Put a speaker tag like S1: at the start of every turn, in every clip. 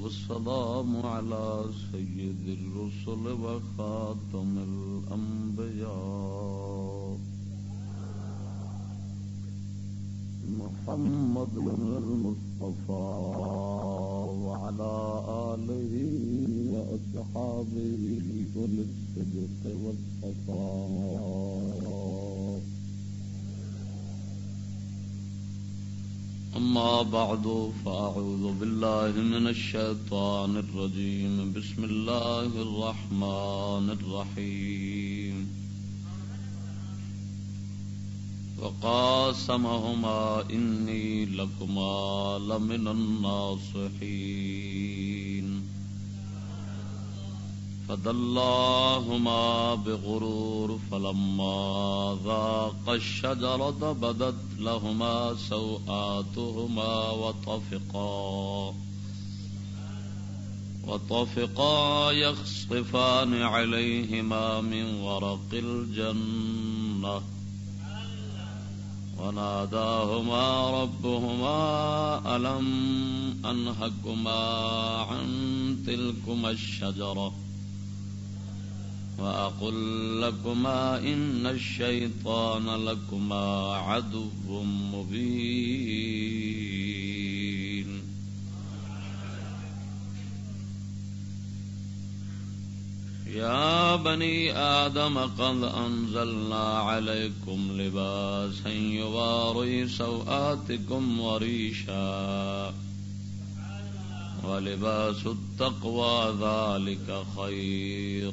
S1: والسلام على سيد الرسل وخاتم الأنبياء. محمد المصطفى وعلى آله وأصحابه وللصدق والصفاء. أما بعد، فأعوذ بالله من الشيطان الرجيم. بسم الله الرحمن الرحيم. وقاسمهما، إني لكما لمن الناصحين. فدلاهما بغرور فلما ذاق الشجرة بدت لهما سوآتهما وطفقا وطفقا يخصفان عليهما من ورق الجنة وناداهما ربهما ألم أنهكما عن تلكما الشجرة وأقول لكما إن الشيطان لكما عدو مبين. يا بني آدم قد أنزلنا عليكم لباسا يواري سوآتكم وريشا ولباس التقوى ذلك خير.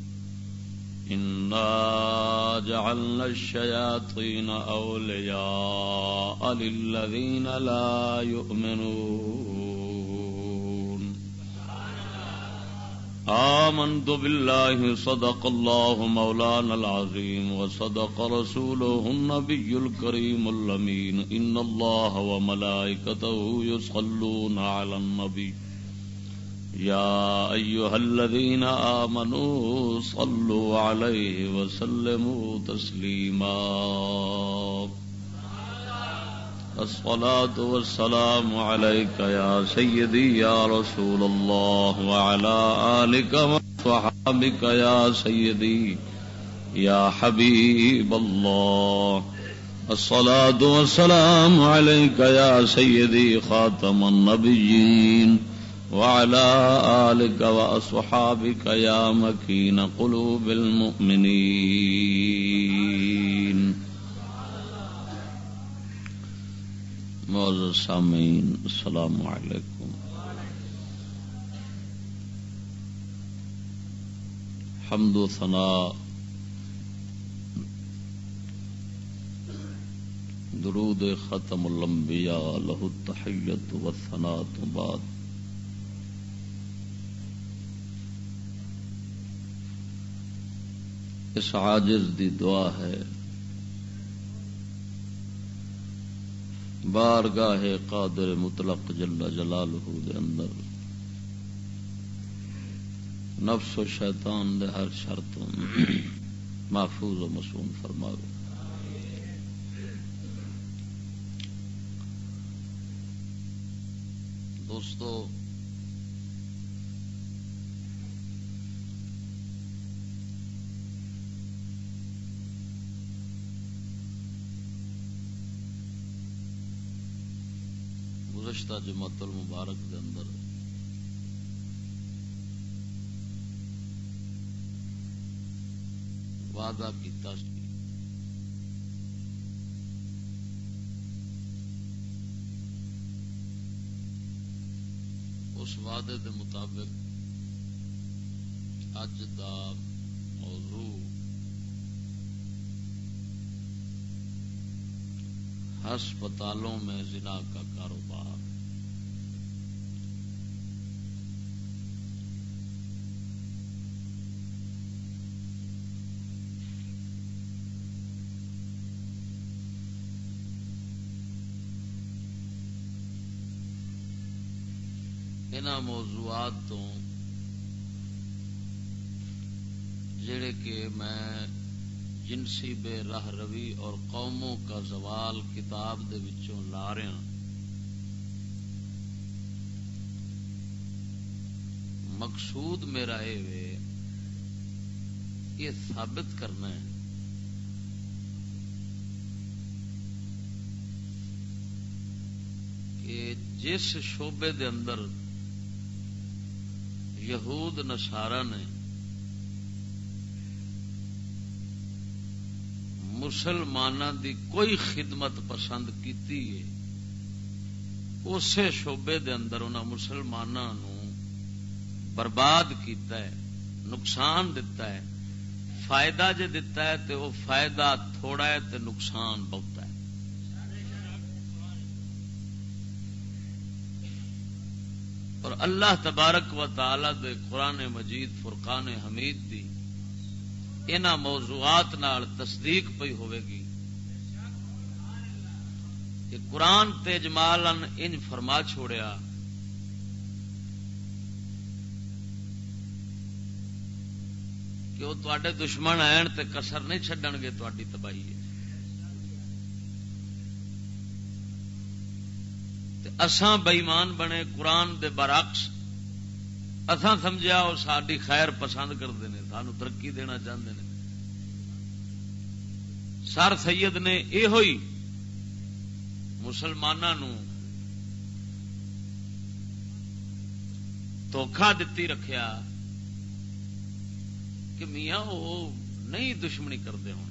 S1: إنا جعلنا الشياطين أولياء للذين لا يؤمنون. آمنت بالله، صدق الله مولانا العظيم، وصدق رسوله النبي الكريم اللمين إن الله وملائكته يصلون على النبي. يا أيها الذين آمنوا صلوا عليه وسلموا تسليما. الصلاة والسلام عليك يا سيدي يا رسول الله وعلى آلك وصحابك يا سيدي يا حبيب الله. الصلاة والسلام عليك يا سيدي خاتم النبيين. وعلى آلك وأصحابك يا مكين قلوب المؤمنين. معزز سامعين السلام عليكم حمد و ثناء درود ختم الانبیاء له التحیت والثناء بعد اس عاجز دی دعا ہے۔ بارگاہ قادر مطلق جل جلالہ دے اندر۔ نفس و شیطان دے ہر شرط محفوظ و مسوم فرماوے۔ دوستو گزشتہ جماعت المبارک دے اندر وعدہ کیتا سی۔ اس وعدے دے مطابق اج دا موضوع ہسپتالوں میں زنا کا کاروبار۔ موضوعات تو جڑے کہ میں جنسی بے راہ روی اور قوموں کا زوال کتاب دے وچوں لا رہا مقصود میرا یہ یہ ثابت کرنا ہے۔ کہ جس شعبے دے اندر یہود نسارا نے مسلمانوں دی کوئی خدمت پسند کیتی ہے، اسی شعبے دے اندر انہوں مسلمانوں برباد کیتا ہے، نقصان دتا ہے، فائدہ جے دتا ہے تو وہ فائدہ تھوڑا ہے تو نقصان بہت ہے۔ اور اللہ تبارک و تعالی دے قرآن مجید، فرقان حمید دی ان موضوعات نال تصدیق پی ہوے گی کہ قرآن تجمال ان فرما چھوڑیا کہ وہ تے دشمن آن تے کسر نہیں چڈن گے تاری تباہی اساں بئیمان بنے قرآن دے برعکس اساں سمجھا وہ ساری خیر پسند کرتے ہیں، سانو ترقی دینا چاہتے ہیں۔ سر سید نے یہ ہوئی مسلمانوں دھوکھا دتی رکھیا کہ میاں وہ نہیں دشمنی کرتے ہوں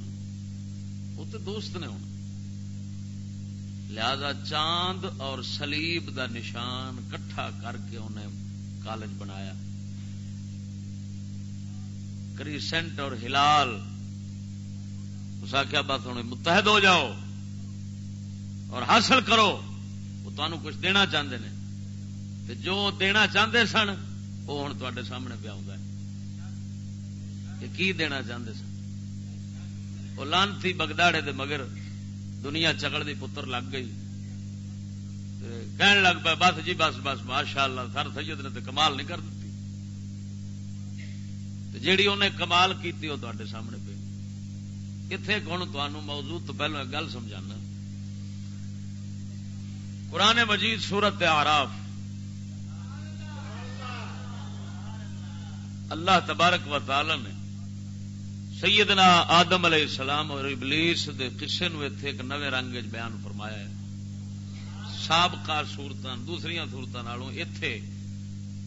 S1: وہ تو دوست نے ہوں لہذا چاند اور سلیب دا نشان کٹھا کر کے انہیں کالج بنایا۔ کریسنٹ اور ہلال۔ اس آخیا بات ہوں، متحد ہو جاؤ اور حاصل کرو۔ وہ تمہوں کچھ دینا چاہتے ہیں۔ جو دینا چاہتے سن، وہ ہوں تے سامنے پیا کہ کی دینا چاہتے سن؟ وہ لانتی بگداڑے دے مگر دنیا چکڑ دی پتر لگ گئی۔ کہن لگ پا بس جی بس بس ماشاء اللہ سر سید نے تو کمال نہیں کر دیتی جیڑی انہیں کمال کی وہ تے سامنے پہ کتنے کون تمہوں موضوع تو پہلو ایک گل سمجھانا۔ قرآن مجید سورت آراف اللہ تبارک و تعالی نے سیدنا آدم علیہ السلام اور ابلیس دے قصے نو ایتھے ایک نوے رنگ بیان فرمایا ہے۔ سابقہ سورتاں دوسری سورتاں نالوں ایتھے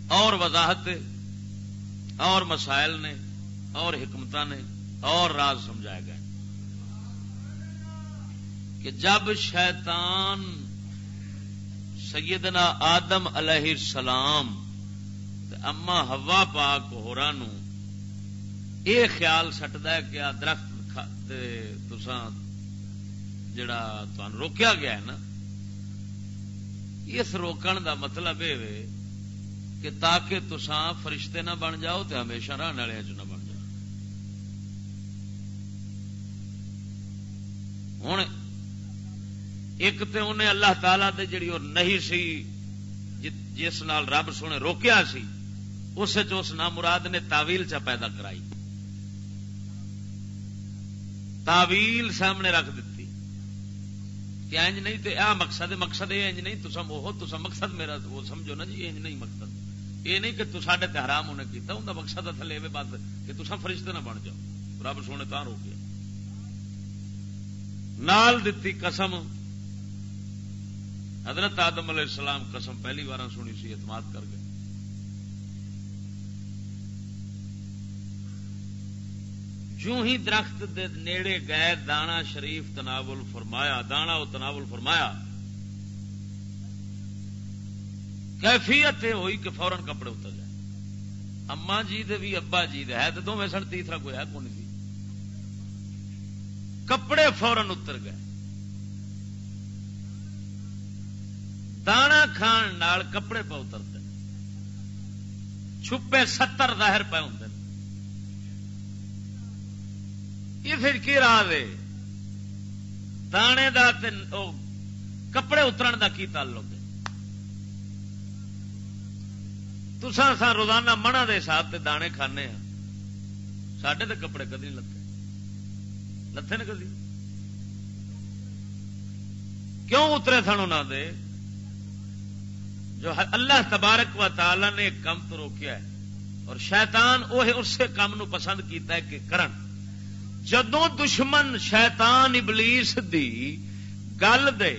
S1: اور وضاحت اور مسائل نے، اور حکمت نے، اور راز سمجھائے گئے۔ کہ جب شیطان سیدنا آدم علیہ السلام اما ہوا پاک ہورانوں یہ خیال سٹتا ہے کہ آ درخت جڑا تمہیں روکیا گیا ہے نا اس روکن دا مطلب یہ کہ تاکہ تسان فرشتے نہ بن جاؤ تو ہمیشہ رہنے والے چ نہ بن جاؤ۔ ہوں ایک تو انہیں اللہ تعالی دے جڑی اور نہیں سی، جس نال رب سونے روکیا سی، اس مراد نے تاویل چا پیدا کرائی۔ تاویل سامنے رکھ دیتی کہ انج نہیں تو آ مقصد مقصد اے انج نہیں تسا وہ تسا مقصد میرا وہ سمجھو نا جی انج نہیں مقصد۔ یہ نہیں کہ تے حرام انہیں کیتا ہوندا مقصد مقصد تھلے بات کہ تسا فرشتے نہ بن جاؤ۔ رب سونے تاں رو گیا۔ نال دتی قسم۔ حضرت آدم علیہ السلام قسم پہلی بار سنی سی، اعتماد کر گئے۔ جو ہی درخت دے نیڑے گئے، دانا شریف تناول فرمایا، دانا وہ تناول فرمایا۔ کیفیت ہوئی کہ فورن کپڑے اتر جائے۔ اما جی دے بھی ابا جی دے ہے تو دونوں سن تیسرا کوئی ہے، کون سی؟ کپڑے فورن اتر گئے۔ دانا کھان نال کپڑے پہ اترتے۔ چھپے ستر ظاہر پہ ہوں۔ یہ پھر کی راہ دے دانے دا کپڑے اترن دا کی تعلق ہے؟ تسا سا روزانہ منا دے حساب سے دانے کھانے ہاں۔ سڈے تو کپڑے کدی نہیں لتے لتے نے کدی؟ کیوں اترے سن انہوں دے؟ جو اللہ تبارک و تعالی نے ایک کم تو روکیا ہے اور شیطان وہ اسے کام نو پسند کیتا ہے کہ کرن۔ جدو دشمن شیطان ابلیس دی گل دے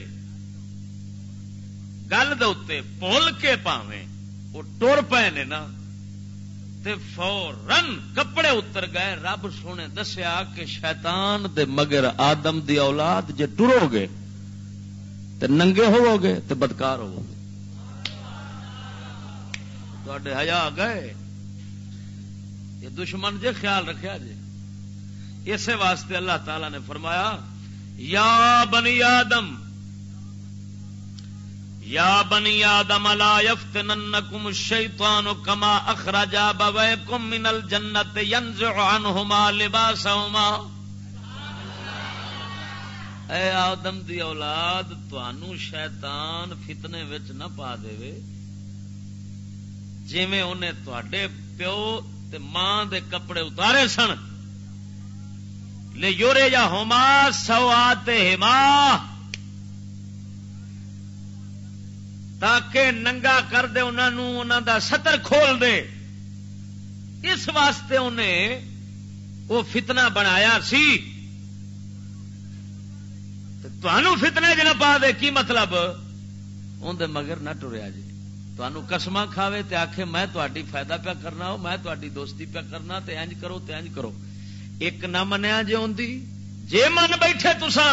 S1: گل دے پول کے پاویں وہ ٹر پے نے نا تے فورن کپڑے اتر گئے رب سونے دسیا کہ شیطان دے مگر آدم دی اولاد جے ٹرو گے تے ننگے ہوو گے تے بدکار ہوو گے تے ہیا گئے یہ دشمن جے خیال رکھیا جی اسی واسطے اللہ تعالی نے فرمایا، یا بنی آدم، یا بنی آدم، لا یفتننکم الشیطان کما اخرج ابویکم من الجنت ينزع عنهما لباسهما اے آدم دی اولاد، تانوں شیطان فتنے وچ نہ پا دے۔ جویں انہیں تواڈے پیو تے ماں دے کپڑے اتارے سن لے یورے یا ہوما، سوات ہما تاکہ ننگا کر دے انہوں انہوں دا ستر کھول دے۔ اس واسطے انہیں وہ فتنہ بنایا سی۔ تنوع فتنے جن پا دے، کی مطلب؟ اندر مگر نہ ٹریا جی۔ تمہوں کسم کھاوے تے آخے میں تاری فائدہ پیا کرنا ہو میں تاری دوستی پیا کرنا، تے انج کرو، تے انج کرو۔ ایک نہ منیا جی آدھی جی من بیٹھے تسا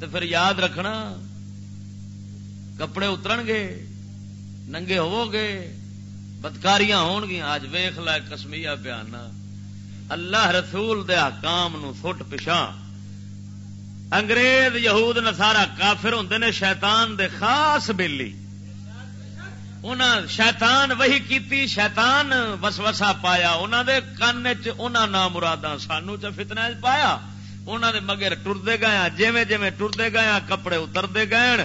S1: تو پھر یاد رکھنا کپڑے اتر گے ننگے ہو گے بدکاریاں ہون گیا اج ویخ لا کسمیا بیان اللہ رسول دے حکام نو پچھا انگریز یہود نسارا کافر ہوں نے شیطان دے خاص بیلی شیطان وہی کیتی، شیطان وسوسا پایا۔ انہوں دے کان چ مرادہ سانو چ فتنہ پایا۔ انہوں دے مگر ٹرتے گیا جیویں جیویں ٹرتے گیا کپڑے اترتے گئے۔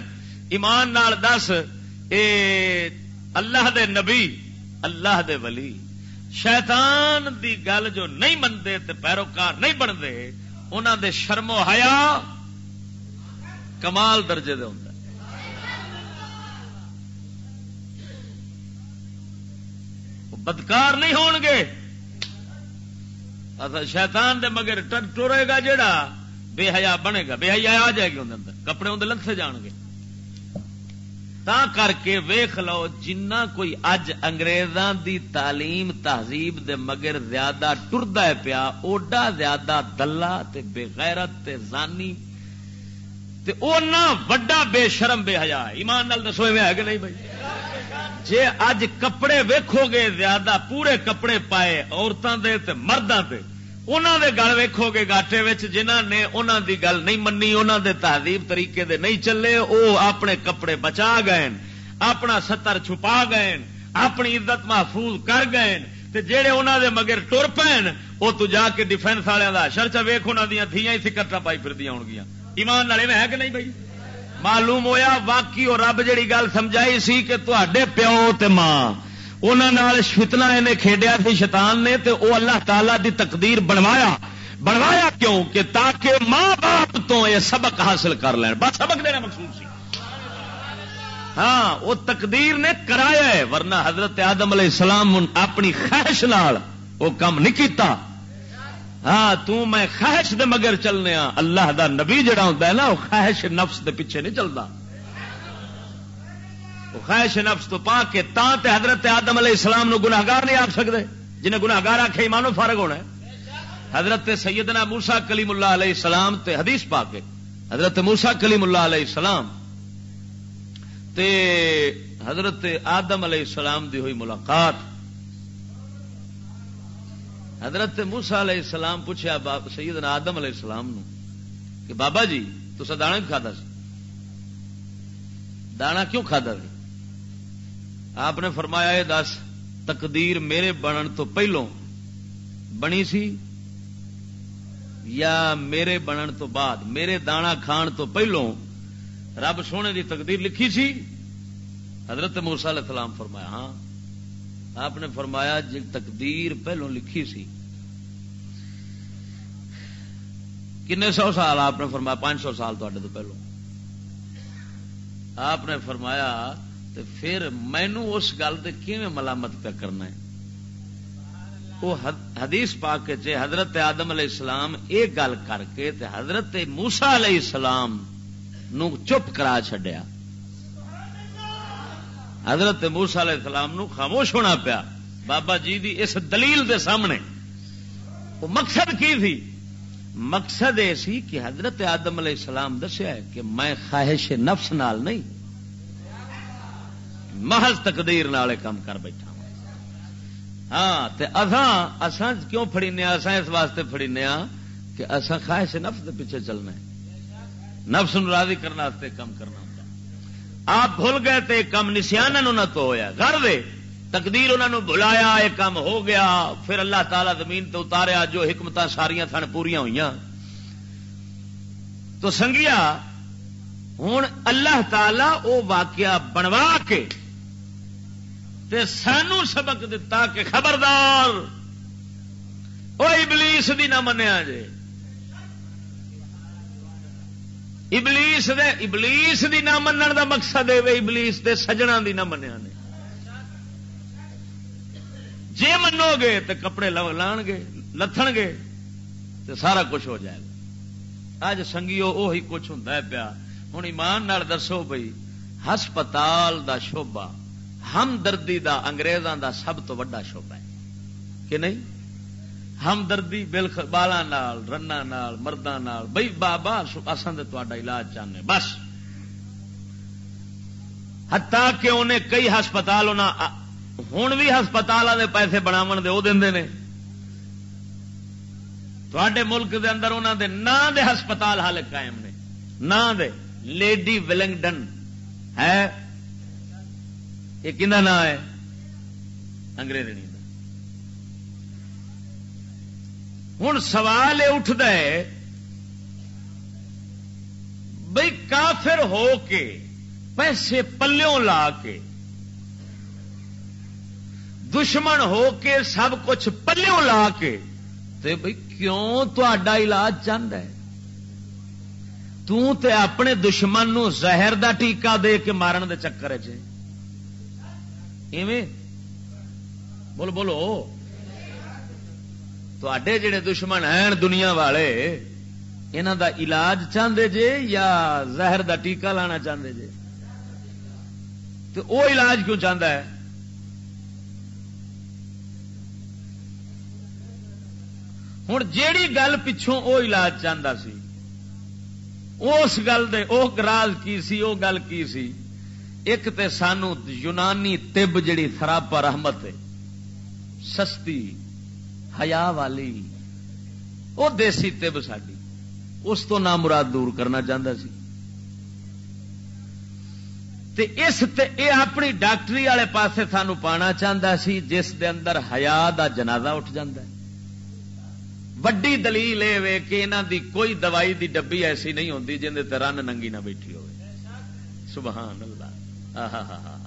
S1: ایمان نال دس، اے اللہ دے نبی، اللہ دے ولی، شیطان دی گل جو نہیں منتے تے پیروکار نہیں بنتے انہوں دے شرم و حیا کمال درجے دے ہوں بدکار نہیں ہون گے۔ شیطان دے مگر ٹورے گا جڑا بے حیا بنے گا۔ بے حیا آ جائے گی اندر کپڑے اندر لنسے جان گے۔ تا کر کے ویخ لو جنہ کوئی اج انگریزاں دی تعلیم تہذیب دے مگر زیادہ ٹردا ہے پیا، اوڈا زیادہ دلہ تے بے غیرت تے زانی تے او نہ وڈا بے شرم بے حیا ایمان نال دسو میں ہے کہ نہیں بھائی؟ جے اج کپڑے ویکھو گے، زیادہ پورے کپڑے پائے عورتوں دے تے مردوں دے۔ انہوں دے گل ویکھو گے گاٹے جنہ نے انہوں دی گل نہیں منی انہوں دے تہذیب طریقے دے نہیں چلے، او اپنے کپڑے بچا گئے اپنا ستر چھپا گئے اپنی عزت محفوظ کر گئے تے جہے انہوں دے مگر ٹر پین وہ تو جا کے ڈیفینس والوں کا شرچا ویخ انہوں دیا تھیاں ہی سکٹا پائی پھر ہو گیا ایمان والے میں ہے کہ نہیں بھائی؟ معلوم ہویا واقعی اور رب جڑی گل سمجھائی سی کہ تے پیو تے ماں انہوں فتنا انہیں کھیڈیا سی شیطان نے تے او اللہ تعالی دی تقدیر بنوایا۔ بنوایا کیوں؟ کہ تاکہ ماں باپ تو یہ سبق حاصل کر لین۔ بس سبق دینا مقصود سی۔ ہاں وہ تقدیر نے کرایا ہے، ورنہ حضرت آدم علیہ السلام اپنی خواہش نال وہ کام نہیں کیتا۔ ہاں تو میں خواہش دے مگر چلنے ہاں۔ اللہ دا نبی جڑا ہوتا ہے نا، وہ خواہش نفس دے پیچھے نہیں چلتا خواہش نفس تو پا کے تا تے حضرت آدم علیہ السلام نو گناہگار نہیں آ سکتے جنہیں گناہگار آخے ایمانو فارغ ہونا ہے۔ حضرت سیدنا موسا کلیم اللہ علیہ السلام تے حدیث پا کے۔ حضرت موسا کلیم اللہ علیہ السلام تے حضرت آدم علیہ السلام دی ہوئی ملاقات۔ حضرت موسا علیہ السلام پوچھا سید آدم علیہ السلام نو کہ بابا جی تو دانا کیوں کھا دانا کیوں کھا آپ نے فرمایا یہ دس، تقدیر میرے بنن تو پہلو بنی سی یا میرے بنن تو بعد؟ میرے دانا کھان تو پہلو رب سونے دی تقدیر لکھی سی؟ حضرت موسا علیہ السلام فرمایا ہاں۔ آپ نے فرمایا جی تقدیر پہلو لکھی سی۔ کنے سو سال آپ نے فرمایا؟ پانچ سو سال تے تو پہلو۔ آپ نے فرمایا تو پھر مینو اس گل سے کیون ملامت پہ کرنا ہے؟ وہ حدیث پا کے چ حضرت آدم علیہ السلام یہ گل کر کے تے حضرت موسا علیہ السلام نو چپ کرا چڈیا حضرت موسا علیہ السلام نو خاموش ہونا پیا۔ بابا جی دی اس دلیل دے سامنے۔ وہ مقصد کی تھی؟ مقصد یہ سی کہ حضرت آدم علیہ السلام دسیا کہ میں خواہش نفس نال نہیں، محض تقدیر نال کام کر بیٹھا ہاں اساں اساں کیوں فڑینے اساں اس واسطے فڑینے کہ اساں خواہش نفس دے پیچھے چلنا ہے۔ نفس نو راضی کرنا واسطے کم کرنا ہوتا آپ بھول گئے تے کم نسان نہ تو ہویا گھر دے تقدیر انہوں نے بلایا یہ کام ہو گیا، پھر اللہ تعالی زمین تے اتاریا، جو حکمت ساریا تھن پوریا ہوئی تو سنگیا ہوں اللہ تعالی او واقعہ بنوا کے تے سانو سبق دتا کہ خبردار وہ ابلیس دی نہ منیا جے۔ ابلیس دے، ابلیس دی نہ منن دا مقصد ہے ابلیس دے سجنا دی نہ منیا نے۔ جی منو گے تو کپڑے لان گے لتھن گے تو سارا کچھ ہو جائے گا۔ اج سنگیو وہی کچھ ہوں پیا۔ ہوں ایمان نال دسو بھائی ہسپتال دا شوبا ہمدردی دا انگریزاں دا سب تو وڈا شوبا ہے۔ کہ نہیں؟ ہمدردی بل بالا نال رنا نال مردہ نال۔ بھائی بابا اصل تا علاج چاہنے بس۔ ہتا کہ انہیں کئی ہسپتال ہوں بھی ہسپتال والے پیسے بناو دے وہ دے تھے ملک دے اندر انہوں دے نام دے ہسپتال حال قائم نے۔ نام دے۔ لیڈی ولنگڈن ہے؟ یہ کھا نام ہے؟ انگریزنی ہوں سوال یہ اٹھتا ہے بھائی کافر ہو کے پیسے پلوں لا کے دشمن ہو کے سب کچھ پلوں لا کے تے بھائی کیوں تا علاج چاہتا ہے تے اپنے دشمن نو زہر دا ٹیکا دے کے مارن دے چکر چ بولو بولو تے جڑے دشمن ہیں دنیا والے انہوں دا علاج چاہتے جے یا زہر دا ٹیکا لانا چاہتے جے تو وہ علاج کیوں چاہتا ہے ہوں جیڑی گل پچھوں وہ علاج چاہتا سی، اس گل دے، او راز کی سی، او گل کی سی، ایک تے سانو یونانی تب جڑی خراب رحمت ہے، سستی ہیا والی وہ دیسی تب ساری اس تو نام مراد دور کرنا چاہتا سی۔ تے اس تے اے اپنی ڈاکٹری والے پاسے سانو پانا چاہتا سی، جس دے اندر ہیا دا جنازہ اٹھ جاندہ ہے۔ وڈی دلیل یہ کہ انہوں دی کوئی دوائی دی ڈبی ایسی نہیں ہوتی جن رن ننگی نہ بیٹھی سبحان اللہ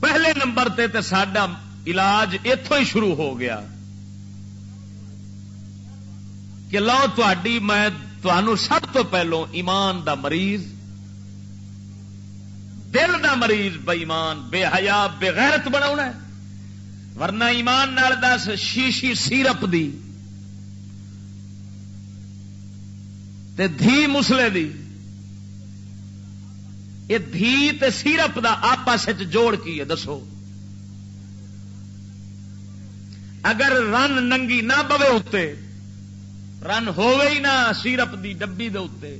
S1: پہلے نمبر تے تے ساڈا علاج اتوں ہی شروع ہو گیا کہ لو تھی میں سب تو پہلو ایمان دا مریض دل دا مریض بے ایمان بے حیا بے غیرت بنا ورنہ ایمان نال دس شیشی سیرپ دی تے دھی مسلے دی۔ یہ دھی تے سیرپ دا آپس جوڑ کی ہے، دسو۔ اگر رن ننگی نہ پوے اتنے رن ہوے ہی نہ سیرپ دی ڈبی دے اتنے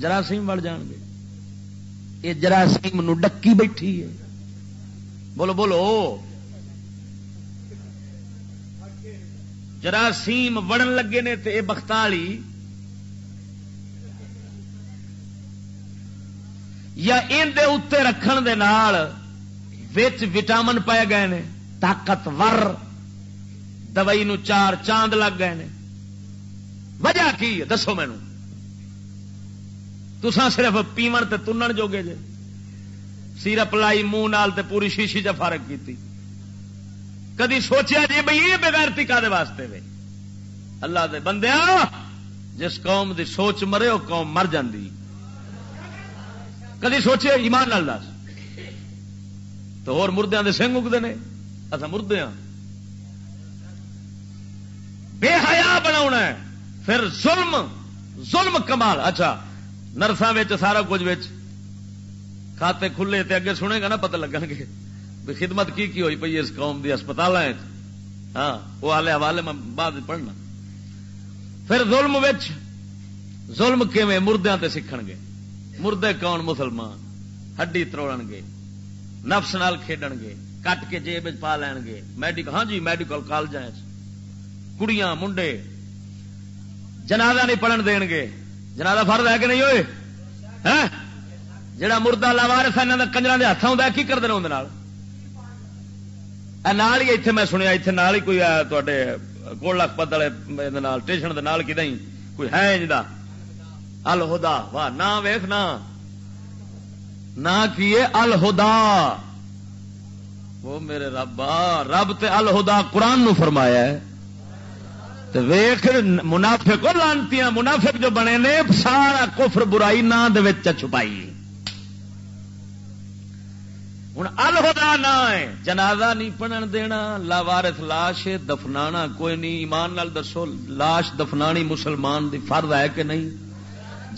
S1: جراثیم بڑھ جان گے۔ یہ جراثیم نو ڈکی بیٹھی ہے۔ بولو بولو۔ جراثیم وڑن لگے نے تے بختالی۔ یا ان دے اتنے رکھن دے نال وچ وٹامن پائے گئے نے، طاقتور دوائی نو چار چاند لگ گئے نے۔ وجہ کی ہے؟ دسو مینو تسا صرف پیمن تے تنن جوگے جے۔ سیرپ لائی منہ نال تے پوری شیشی جا فارغ کی کدی سوچیا جی بھائی یہ بغیرتی کا واسطے وے؟ اللہ دے بندیا جس قوم دی سوچ مرے وہ قوم مر جاندی۔ کدی سوچے ایمان نال دس؟ تو اور مردے دے سنگ اگتے ہیں اصا مردے ہاں بے حیا بنا پھر ظلم ظلم کمال۔ اچھا نرساں سارا کچھ کھاتے کھلے تے اگے سنے گا نا، پتہ لگن گے۔ بھی خدمت کی کی ہوئی پی اس قوم دی اسپتال ہاں وہ آلے حوالے میں بعد پڑھنا۔ پھر ظلم وچ، ظلم کیویں مردیاں تے سیکھن گے؟ مردے کون مسلمان؟ ہڈی تروڑ گے، نفس نال کھیڈن گے، کٹ کے جیب پا لین گے۔ میڈیکل ہاں جی میڈیکل کالج کڑیاں، منڈے۔ جنازہ نہیں پڑھن دین گے۔ جنازہ فرد ہے کہ نہیں ہوئے؟ جڑا مردہ لاوارس ہے انہوں کنجر کے ہاتھ آتا کی کرتے ہیں نال؟ ہی اتنے میں سنیا اتنے نال ہی کوئی تے گول لکھ پت والے اسٹیشن کے نال کی کوئی ہے جا الہدا، واہ، نہ ویخ نہ کیے الہدا۔ وہ میرے رب رب تے الہدا قرآن نو فرمایا ہے۔ ویخ منافق لانتی منافق جو بنے نے، سارا کفر برائی نہ چھپائی۔ ہوں الہدا نہ ہے، جنازہ نہیں پڑھن دینا لاوارس لاش دفنا کوئی نہیں، ایمان نال دسو، لاش دفنانی مسلمان دی فرد ہے کہ نہیں؟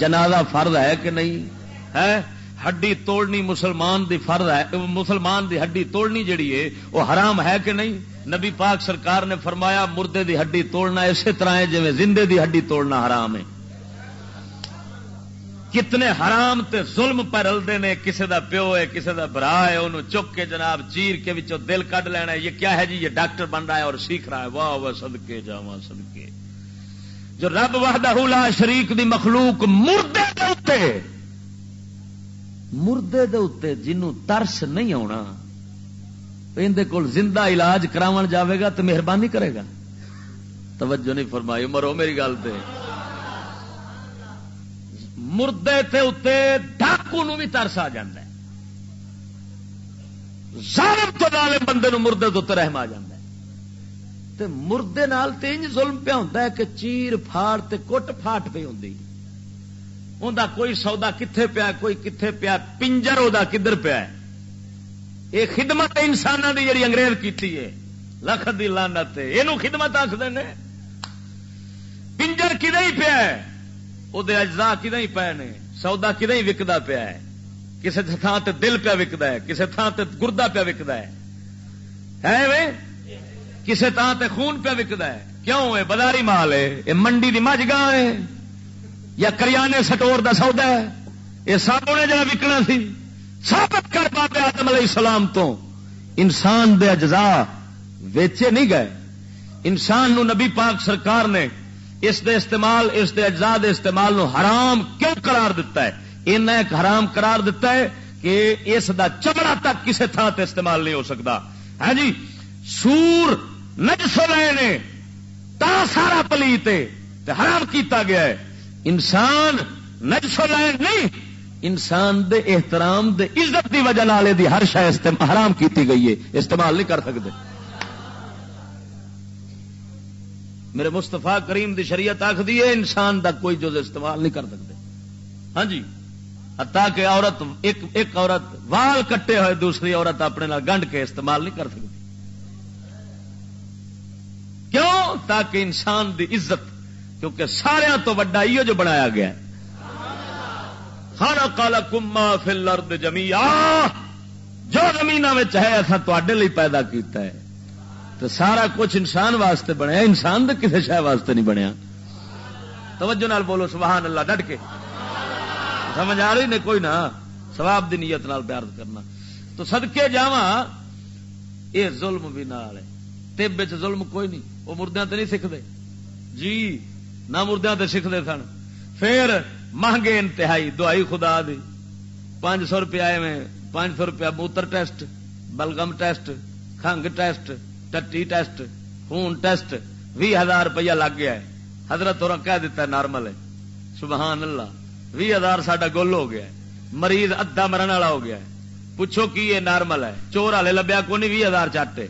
S1: جنازہ فرد ہے کہ نہیں؟ ہے؟ ہڈی توڑنی مسلمان دی فرد ہے، مسلمان دی ہڈی توڑنی جڑی ہے، وہ حرام ہے کہ نہیں؟ نبی پاک سرکار نے فرمایا، مردے دی ہڈی توڑنا اسی طرح ہے جی زندے دی ہڈی توڑنا حرام ہے۔ کتنے حرام تے ظلم پر رلتے نے، کسے دا پیو ہے، کسے دا برا ہے، انہوں چک کے جناب چیر کے وچوں دل کڈ لینا ہے، یہ کیا ہے جی؟ یہ ڈاکٹر بن رہا ہے اور سیکھ رہا ہے۔ واہ واہ سدکے جاوا سدکے جو رب وحدہ لا شریک دی مخلوق مردے دے مردے دے جنوں ترس نہیں آنا اندر کول زندہ علاج کرا جاوے گا تو مہربانی کرے گا۔ توجہ نہیں فرمائی مرو میری گل تے۔ مردے تے اتے ڈاکو نو بھی ترس آ جا ظالم تو ظالم بندے نو مردے تو رحم آ جا تے مردے نال تے انج ظلم پیا ہوتا ہے کہ چیر پھاڑ تے کٹ پھاٹ پی ہوں کوئی سودا کتنے پیا کوئی کتنے پیا پنجر وہ کدھر پیا یہ خدمت انسان کی جی انگریز کی لکھ دی لعنت لانت یہ خدمت آخر نے۔ پنجر کدے ہی پیا وہ اجزا کدے ہی پے نے؟ سودا کدے ہی وکتا پیا ہے؟ کسی تھان تے دل پیا وکتا ہے کسی تھان تے گردا پیا وکتا ہے وے؟ کسی تھان تے خون پیا وکتا ہے؟ کیوں ہے بداری مال ہے یہ منڈی دی مجھ گاہ ہے یا کریانے سٹور دا سودا ہے؟ یہ سب نے جڑا وکنا سی۔ ثابت کر پاتے آدم علیہ السلام تو۔ انسان دے اجزا ویچے نہیں گئے۔ انسان نو نبی پاک سرکار نے اس دے استعمال، اس دے اجزا دے استعمال نو حرام کیوں قرار دیتا ہے؟ ان ایک حرام قرار دیتا ہے کہ اس دا چمڑا تک کسی تھان تے استعمال نہیں ہو سکتا۔ ہے جی؟ سور نجس نے تا سارا پلیتے حرام کیتا گیا ہے۔ انسان نجس نہیں۔ انسان دے احترام دے عزت دی وجہ نالے دی ہر شاید حرام کیتی گئی ہے۔ استعمال نہیں کر سکتے میرے مستفا کریم دی شریعت آخری ہے، انسان دا کوئی جز استعمال نہیں کر سکتے ہاں جی۔ کہ عورت، ایک ایک عورت وال کٹے ہوئے، دوسری عورت اپنے گنڈ کے استعمال نہیں کر سکتی کیوں؟ تاکہ انسان دی عزت، کیونکہ سارا تو وڈا یہ جو بنایا گیا ہے۔ کالا کما فل ارد جمی جو زمین ہے اصا تے پیدا کیتا ہے۔ تو سارا کچھ انسان واسطے بنیا انسان تو کسی شہ واسطے نہیں بنیا۔ توجہ نال بولو، سبحان اللہ، ڈٹ کے۔ سمجھ آ رہی نے کوئی نہ سواب دی نیت نال پیار کرنا۔ تو سدکے جا یہ ظلم بھی نال ہے۔ تب ظلم کوئی نہیں۔ وہ مردوں تے نہیں سیکھتے جی نہ مردوں تے سیکھتے سن۔ پھر مہنگے انتہائی دوائی خدا دی۔ پانچ سو روپیہ میں پانچ سو روپیہ موتر ٹیسٹ بلگم ٹیسٹ خنگ ٹیسٹ، ٹٹی ٹیسٹ، خون ٹیسٹ بھی ہزار روپیہ لگ گیا ہے۔ حضرت اور کہہ دیتا ہے نارمل ہے۔ سبحان اللہ بھی ہزار ساڈا گول ہو گیا ہے۔ مریض ادھا مرن والا ہو گیا ہے۔ پوچھو کی یہ نارمل ہے؟ چور والے لبیا کو نہیں بھی ہزار چاٹے۔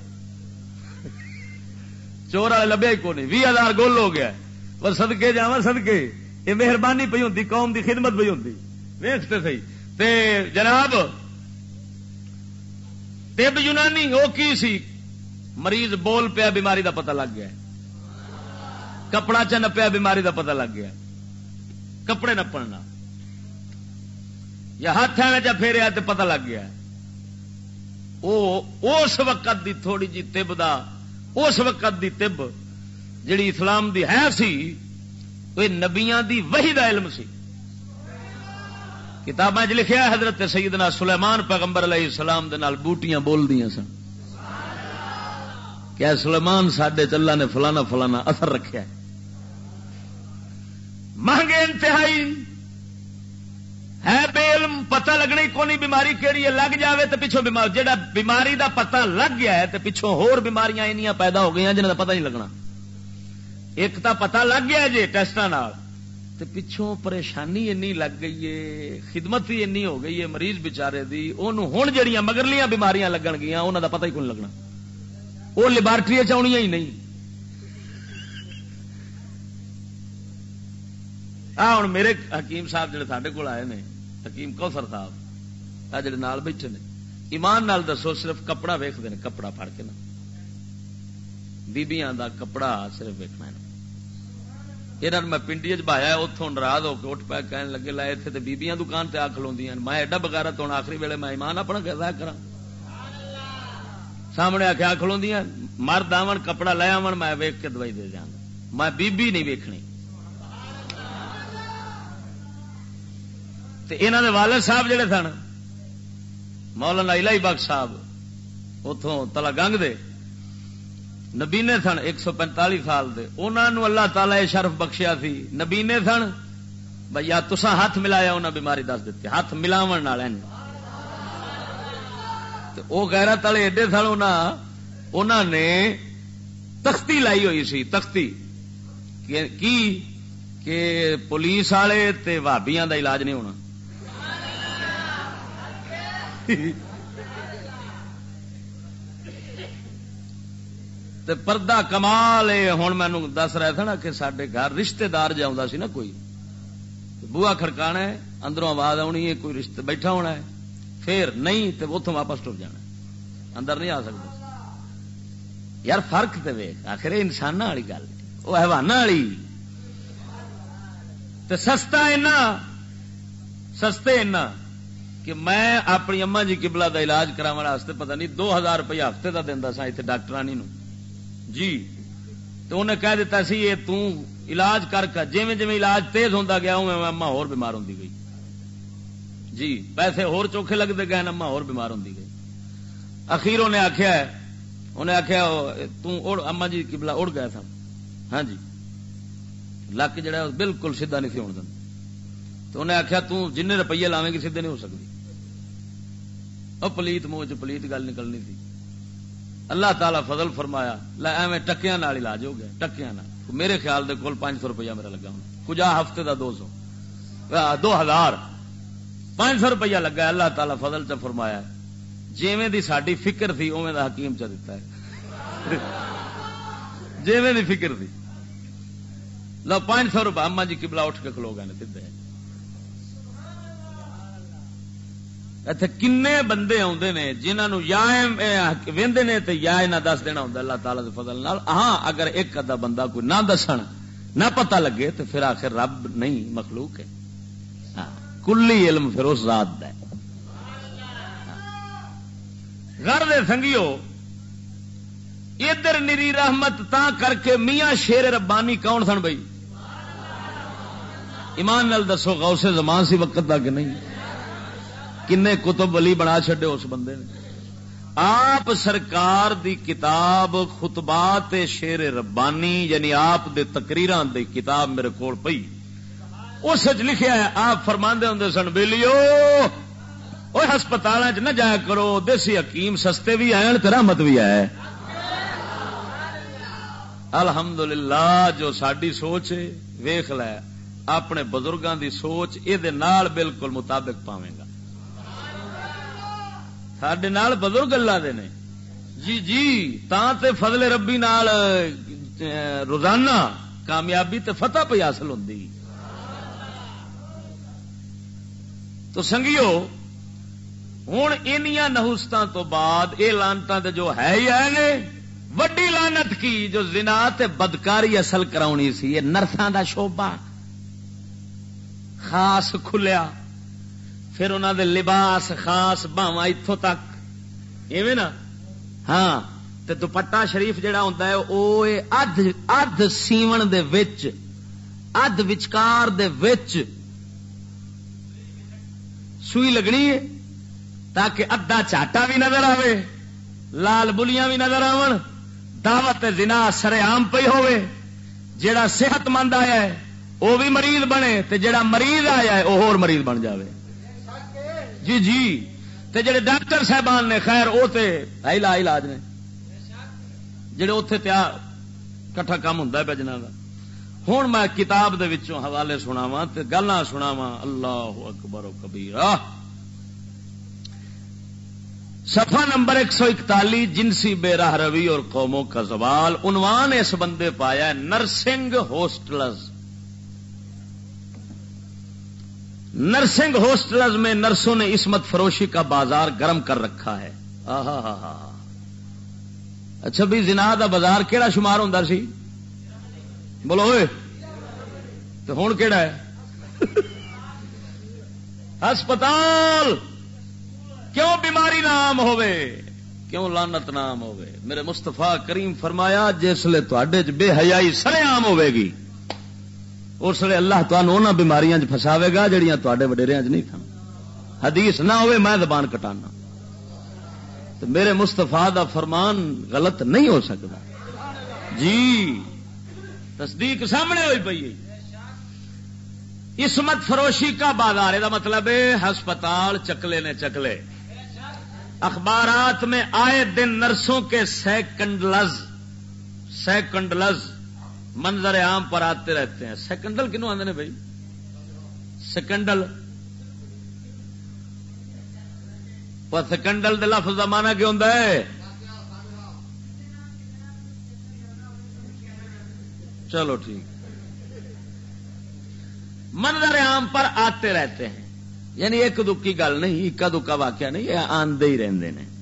S1: چور والے لبیا ہی کو نہیں بھی ہزار گول ہو گیا پر سدکے جا سدکے یہ مہربانی پی ہوں قوم دی خدمت پی ہوں ویختے سی تے جناب تب یونانی وہ کی سی؟ مریض بول پیا بیماری دا پتہ لگ گیا کپڑا چ نپیا بیماری دا پتہ لگ گیا کپڑے نپنا یا ہاتھ چ پھیریا تو پتہ لگ گیا اس وقت دی تھوڑی جی تب دا اس وقت دی تب جڑی اسلام دی ہے سی وہ نبیاں دی وہی دا علم سی۔ کتابیں لکھیا حضرت سیدنا سلیمان پیغمبر علیہ السلام دے نال بوٹیاں بول دیا سن۔ کیا سلیمان سڈے چلا نے فلانا فلانا اثر رکھا مہنگے انتہائی ہے بے علم پتہ لگنا کونی بیماری کہڑی ہے، لگ جاوے تو پچھوں جہاں بیماری دا پتہ لگ گیا ہے تو پچھوں ہور بیماریاں اینیاں پیدا ہو گئی جنہیں پتہ نہیں لگنا۔ ایک تو پتہ لگ گیا جی ٹیسٹا پچھوں پریشانی اینی لگ گئی ہے، خدمت ہی اینی ہو گئی ہے مریض بچارے دی ہوں جہیا مگرلیاں بیماریاں لگن گیا انہوں دا پتہ ہی کون لگنا۔ وہ لیبارٹری چنیا ہی نہیں۔ ہوں میرے حکیم صاحب جڑے سڈے کول آئے نے حکیم کوسر صاحب، آ جڑے نال بیٹھے نے، ایمان نال دسو، صرف کپڑا ویکتے ہیں کپڑا پڑ کے نا۔ بیبیاں دا کپڑا صرف ویکنا ہے۔ میں پنڈی چایا اتوں ناراض ہو کے اٹھ پایا کہنے لگے، لائے اتنے تو بیبیاں دکان تے آ کلوی میں ایڈا بغیر تو آخری ویلے میں ایمان اپنا ظاہر کرا سامنے آخیا کھلوی مرد آن کپڑا لے آن میں ویک کے دوائی دے جانا میں بیبی نہیں ویکھنی انہوں والد صاحب جڑے سن، مولانا الہی بخش صاحب اتوں تلا گنگ دے، نبینے سن ایک سو پینتالی سال دے انہوں اللہ تعالی شرف بخشیا سی، نبینے سن بھائی یا تسا ہاتھ ملایا انہیں بیماری دس دیتی ہاتھ ملاو وہ گہرا تلے ایڈے سن انہوں نے تختی لائی ہوئی سی، تختی۔ کی؟ کہ پولیس والے بھابیاں دا علاج نہیں ہونا۔ پردہ کمال ہوں مینو دس رہا تھا نا کہ سڈے گھر رشتے دار جا سی نا کوئی بوا کڑکا ہے، اندروں آواز آنی ہے، کوئی رشتے بیٹھا ہونا ہے، پھر نہیں تو اتوں واپس ٹر جانا اندر نہیں آ سکتا یار فرق تو ویخ آخر انسان والی گل وہ حوانہ والی۔ سستا اینا سستے اینا کہ میں اپنی اما جی کبلا کا علاج کرا پتا نہیں دو ہزار روپیہ ہفتے کا دینا سا اتنے ڈاکٹرانی نو جی۔ تو انہیں کہہ دیتا سی، یہ تلاج کر کے جی جی علاج تیز ہوتا گیا اما ہور بیمار ہوتی گئی۔ جی پیسے ہور چوکھے لگتے گئے، اما ہور بیمار ہوتی گئی۔ اخیر انہیں آخیا انہیں آخیا اما جی کبلا اڑ گیا تھا۔ ہاں جی۔ لک جڑا بالکل سیدا نہیں سی ہونے تو انہیں آخیا تن روپیے لاویں گی سیدے نہیں ہو سکتی. وہ پلیت منہ چ پلیت گل نکلنی تھی۔ اللہ تعالی فضل فرمایا ایویں ٹکیا علاج ہو گیا ٹکیا میرے خیال دے کول پانچ سو روپیہ میرا لگا ہوں کجا ہفتے دا دو سو۔ دو ہزار۔ پانچ سو روپیہ لگا اللہ تعالی فضل چ فرمایا جیویں دی ساری فکر تھی اویں دا حکیم چ دیتا ہے۔ جیویں دی فکر تھی۔ لو پانچ سو روپئے اما جی کبلا اٹھ کے کھلو گئے سیدھے۔ اتنے کن بندے آتے نے جنہوں یا وہدے نے یا یہاں دس دینا ہوں اللہ تعالی فضل نال ہاں اگر ایک ادا بندہ کوئی نہ دسن نہ پتہ لگے تو پھر آخر رب نہیں مخلوق ہے کلی علم پھر اس رات ہے گھر دے سنگیو ادھر نری رحمت تا کر کے میاں شیر ربانی کون سن بھائی ایمان نال دسو غوث زمان سی وقت تک نہیں کن کتب ولی بنا چڈے اس بندے نے۔ آپ سرکار دی کتاب خطبات شیر ربانی یعنی آپ دے تقریران دی کتاب میرے کول پئی۔ اس لکھیا ہے، آپ فرماندے ہوں سن بلیو وہ ہسپتال نہ جایا کرو، دیسی حکیم سستے بھی آئے رحمت بھی ہے الحمدللہ، جو ساری سوچ ویخ لے، اپنے بزرگوں دی سوچ یہ بالکل مطابق پاوے گا۔ سڈے بزرگ اللہ دے نے جی جی تا تے فضل ربی نال روزانہ کامیابی تے فتح پہ حاصل ہوں تو سنگیو ہوں ان نہوستوں تو بعد یہ لانتا جو ہے ہی ہے وڈی لانت کی جو زنا تے بدکاری اصل کرانی سی یہ نرساں دا شوبہ خاص کھلیا پھر انہوں دے لباس خاص باوا اتوں تک۔ ایویں نا؟ ہاں تے دوپٹا شریف جڑا ہوتا ہے وہ ادھ ادھ سیون دے وچ، ادھ وچکار دے وچ۔ سوئی لگنی ہے تاکہ ادھا چاٹا بھی نظر آئے لال بلیاں بھی نظر آن دعوت زنا سر آم پی ہوئے جیڑا صحت مند آیا ہے وہ بھی مریض بنے، تے جیڑا مریض آیا ہے وہ مریض بن جاوے۔ جی جی۔ تے جڑے ڈاکٹر صاحبان نے، خیر وہ تے لا علاج نے۔ جڑے اتے پیا کٹھا کام ہوں بجنا کا ہوں میں کتاب دے وچوں حوالے سناوا گلا سناوا اللہ اکبر و کبیر۔ سفا نمبر ایک سو اکتالی جنسی بے راہ روی اور قوموں کا زوال۔ عنوان اس بندے پایا نرسنگ ہاسٹلز نرسنگ ہاسٹلز میں نرسوں نے عصمت فروشی کا بازار گرم کر رکھا ہے۔ اچھا بھی زنا دا بازار کہڑا شمار ہوں سی؟ بولو تو ہوں کہڑا ہے؟ ہسپتال۔ کیوں بیماری نام ہوئے کیوں لانت نام ہوئے میرے مستفا کریم فرمایا جسے تے بے حیائی سرے عام ہوے گی۔ اس لیے اللہ تمہوں بیماریاں فساوے گا جہیا تے وڈیریا چ نہیں تھا حدیث نہ ہوئے میں زبان کٹانا۔ تو میرے مستفا دا فرمان غلط نہیں ہو سکتا۔ جی تصدیق سامنے ہوئی پی اسمت فروشی کا بازار یہ مطلب ہے ہسپتال چکلے نے چکلے۔ اخبارات میں آئے دن نرسوں کے سیکنڈلز سیکنڈلز منظر عام پر آتے رہتے ہیں سیکنڈل کنو آدھے بھائی؟ سیکنڈل سیکنڈل لفظ کا مانا کی ہوں چلو ٹھیک۔ منظر عام پر آتے رہتے ہیں۔ یعنی ایک دکی گل نہیں اکا دکا واقعہ نہیں، یہ آندے ہی رہتے ہیں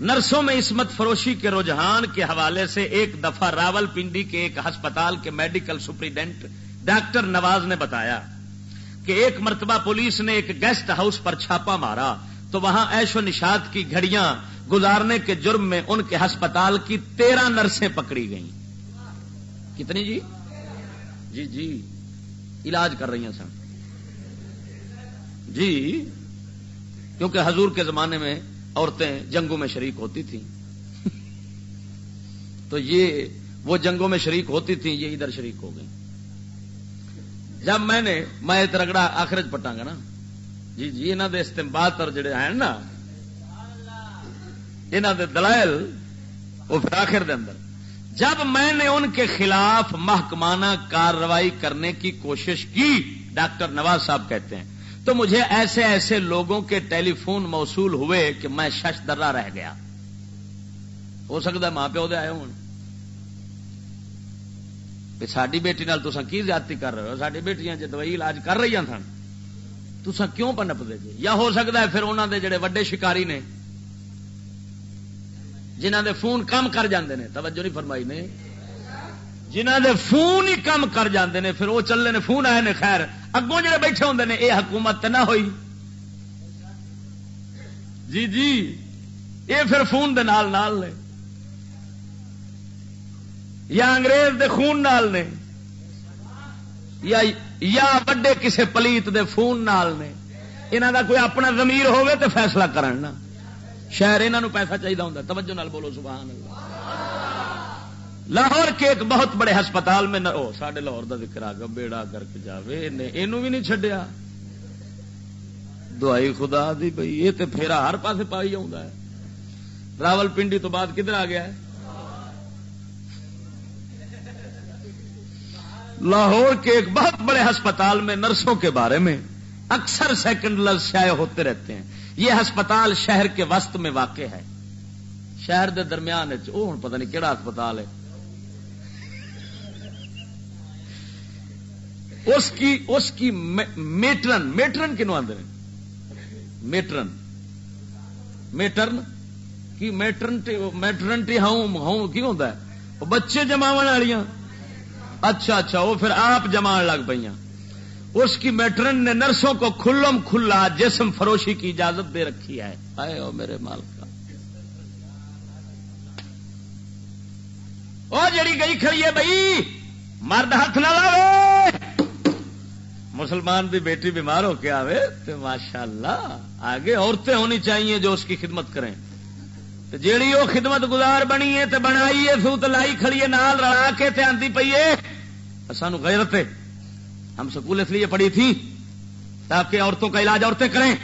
S1: نرسوں میں عصمت فروشی کے رجحان کے حوالے سے ایک دفعہ راول پنڈی کے ایک ہسپتال کے میڈیکل سپریڈینٹ ڈاکٹر نواز نے بتایا کہ ایک مرتبہ پولیس نے ایک گیسٹ ہاؤس پر چھاپا مارا تو وہاں ایش و نشاد کی گھڑیاں گزارنے کے جرم میں ان کے ہسپتال کی تیرہ نرسیں پکڑی گئیں۔ کتنی جی؟ جی جی۔ علاج کر رہی ہیں سن جی کیونکہ حضور کے زمانے میں عورتیں جنگوں میں شریک ہوتی تھیں۔ تو یہ وہ جنگوں میں شریک ہوتی تھیں، یہ ادھر شریک ہو گئی جب میں نے، میں ترگڑا آخرج پٹا گا نا۔ جی جی انہوں دے استمباد اور جڑے ہیں نا انہوں دے دلائل، وہ پھر آخر دے اندر۔ جب میں نے ان کے خلاف محکمانہ کارروائی کرنے کی کوشش کی، ڈاکٹر نواز صاحب کہتے ہیں۔ تو مجھے ایسے ایسے لوگوں کے ٹیلی فون موصول ہوئے کہ میں شش درا رہ گیا۔ ہو سکتا ہے ماں پیو دے آئے ہوں ساری بیٹی نال تسا کی زیادتی کر رہے ہو؟ ساری بیٹیاں جی دوائی علاج کر رہی سن تسا کیوں پنپ دے جی؟ یا ہو سکتا ہے پھر انہوں دے جڑے وڈے شکاری نے جنہ دے فون کم کر جاندے نے، توجہ نہیں فرمائی نے۔ جنہ دے فون ہی کم کر جاندے نے، پھر وہ چلے نے فون آئے نے، خیر، اگوں جڑے بیٹھے ہوں نے یہ حکومت نہ ہوئی۔ جی جی یہ پھر فون دے نال نال نے۔ یا انگریز دے خون نال نے، یا یا وڈے کسے پلیت دے فون نال نے۔ انہوں دا کوئی اپنا زمیر ہوگی تو فیصلہ کرنا شہر انہوں پیسہ چاہیے ہوں توجہ نال بولو، سبحان اللہ۔ لاہور کے ایک بہت بڑے ہسپتال میں سڈے لاہور کا ذکر آ گیا، بیڑا کر کے جائے یہ بھی نہیں چڈیا دعائی خدا دی بھائی یہ تو پھیرا ہر پاس پائی ہے۔ راول پنڈی تو بعد کدھر آ گیا ہے؟ لاہور کے ایک بہت بڑے ہسپتال میں نرسوں کے بارے میں اکثر سیکنڈ لفظ شائع ہوتے رہتے ہیں۔ یہ ہسپتال شہر کے وسط میں واقع ہے۔ شہر دے درمیان پتہ نہیں کہڑا ہسپتال ہے۔ اس کی اس کی میٹرن میٹرن کنو آدھے میٹرن میٹرن کی میٹرنٹی میٹرنٹی ہوں ہوں کی ہوتا ہے؟ بچے جما والی اچھا اچھا وہ پھر آپ جما لگ پہ اس کی میٹرن نے نرسوں کو کھلم کھلا جسم فروشی کی اجازت دے رکھی ہے۔ آئے او میرے مال کا وہ جڑی گئی کھڑی ہے بھائی، مرد ہاتھ نہ لاوے مسلمان دی بیٹی بیمار ہو کے آوے تو ماشاء اللہ آگے عورتیں ہونی چاہیے جو اس کی خدمت کریں۔ جیڑی وہ خدمت گزار بنی ہے تو بنائی ہے سوت لائی کھڑی ہے، نال رلا کے تے آندی پی ہے۔ سانو غیرت ہم سکول اس لیے پڑھی تھی تاکہ عورتوں کا علاج عورتیں کریں۔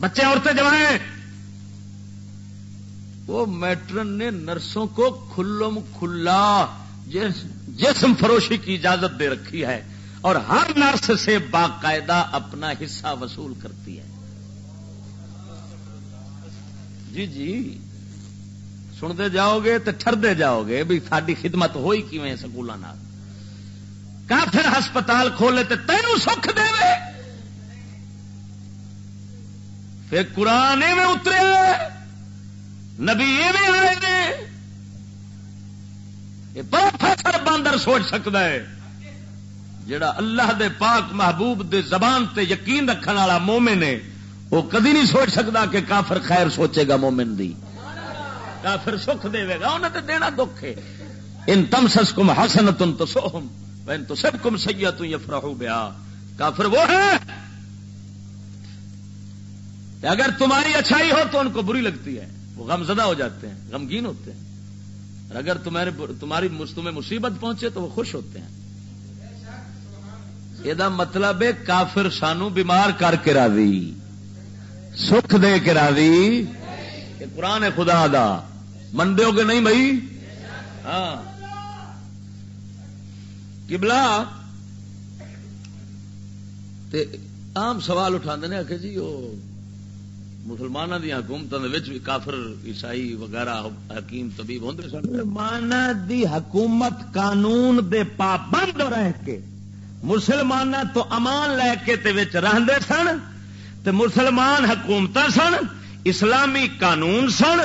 S1: بچے عورتیں جمائیں وہ میٹرن نے نرسوں کو کھلم کھلا جسم فروشی کی اجازت دے رکھی ہے۔ اور ہر نرس سے باقاعدہ اپنا حصہ وصول کرتی ہے۔ جی جی۔ سنتے جاؤ گے تو ٹردے جاؤ گے بھی ساری خدمت ہوئی کیویں سکولوں کافر ہسپتال کھولے تو تینوں سکھ دے۔ پھر قرآن میں اترے، نبی ایویں آئے نے پروفیسر باندر سوچ سکتا ہے۔ جڑا اللہ دے پاک محبوب دے زبان تے یقین رکھنے والا مومن ہے، وہ کدی نہیں سوچ سکتا کہ کافر خیر سوچے گا مومن دی۔ کافر سکھ دے گا انہیں تو دینا دکھ ہے۔ ان تم سس کم ہسن تم تو سوہم تو سب کم سیا تو یہ فرح بیا کافر وہ ہے اگر تمہاری اچھائی ہو تو ان کو بری لگتی ہے۔ وہ غم زدہ ہو جاتے ہیں، غمگین ہوتے ہیں۔ اور اگر تمہارے تمہاری تمہیں مصیبت پہنچے تو وہ خوش ہوتے ہیں۔ یہ مطلب ہے کافر سانو بیمار کر کے راضی سکھ دے کے راضی قرآن خدا دا من دو گے نہیں بھائی ہاں کبلا عام سوال اٹھا نے آخ جی وہ مسلمانوں دیا حکومتوں بھی کافر عیسائی وغیرہ حکیم طبیب ہوں سن مسلمان دی حکومت قانون دے پابند رہ کے مسلمان تو امان لے کے رہتے سن تے مسلمان حکومت سن، اسلامی قانون سن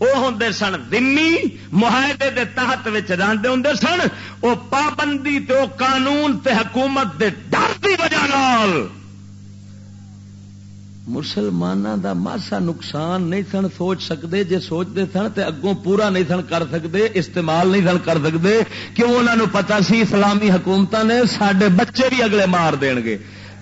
S1: وہ ہوں سن دمی معاہدے دے تحت رنگ ہوں سن وہ پابندی تے قانون تے حکومت دے ڈر کی وجہ مسلمانوں دا ماسا نقصان نہیں سن، سوچ سکتے جے سوچتے سن تے اگوں پورا نہیں سن کر سکتے استعمال نہیں سن کر سکتے کیوں انہوں پتا سی اسلامی حکومت نے سڈے بچے بھی اگلے مار دین گے؟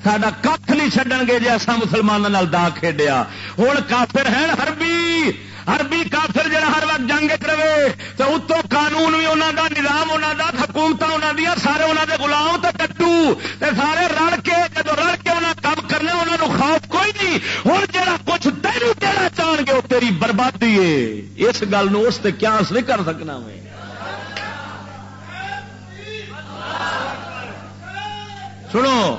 S1: سڈا کھ نہیں چڈن گے جی اصا مسلمانوں دا کھیڈیا۔ ہوں کافر ہے ہربی ہربی کافر جہاں ہر وقت جنگ کرے تو اتو قانون بھی انہوں دا، نظام انہوں دا حکومت انہوں دیا سارے انہوں دے گلام تو کٹو سارے کے جب رل کے انہیں کام کرنا انہوں نے خوف کوئی نہیں۔ ہوں جا کچھ تینوں دینا چاہن گے وہ تیری بربادی ہے اس گل اس کیا نہیں کر سکنا میں۔ سنو۔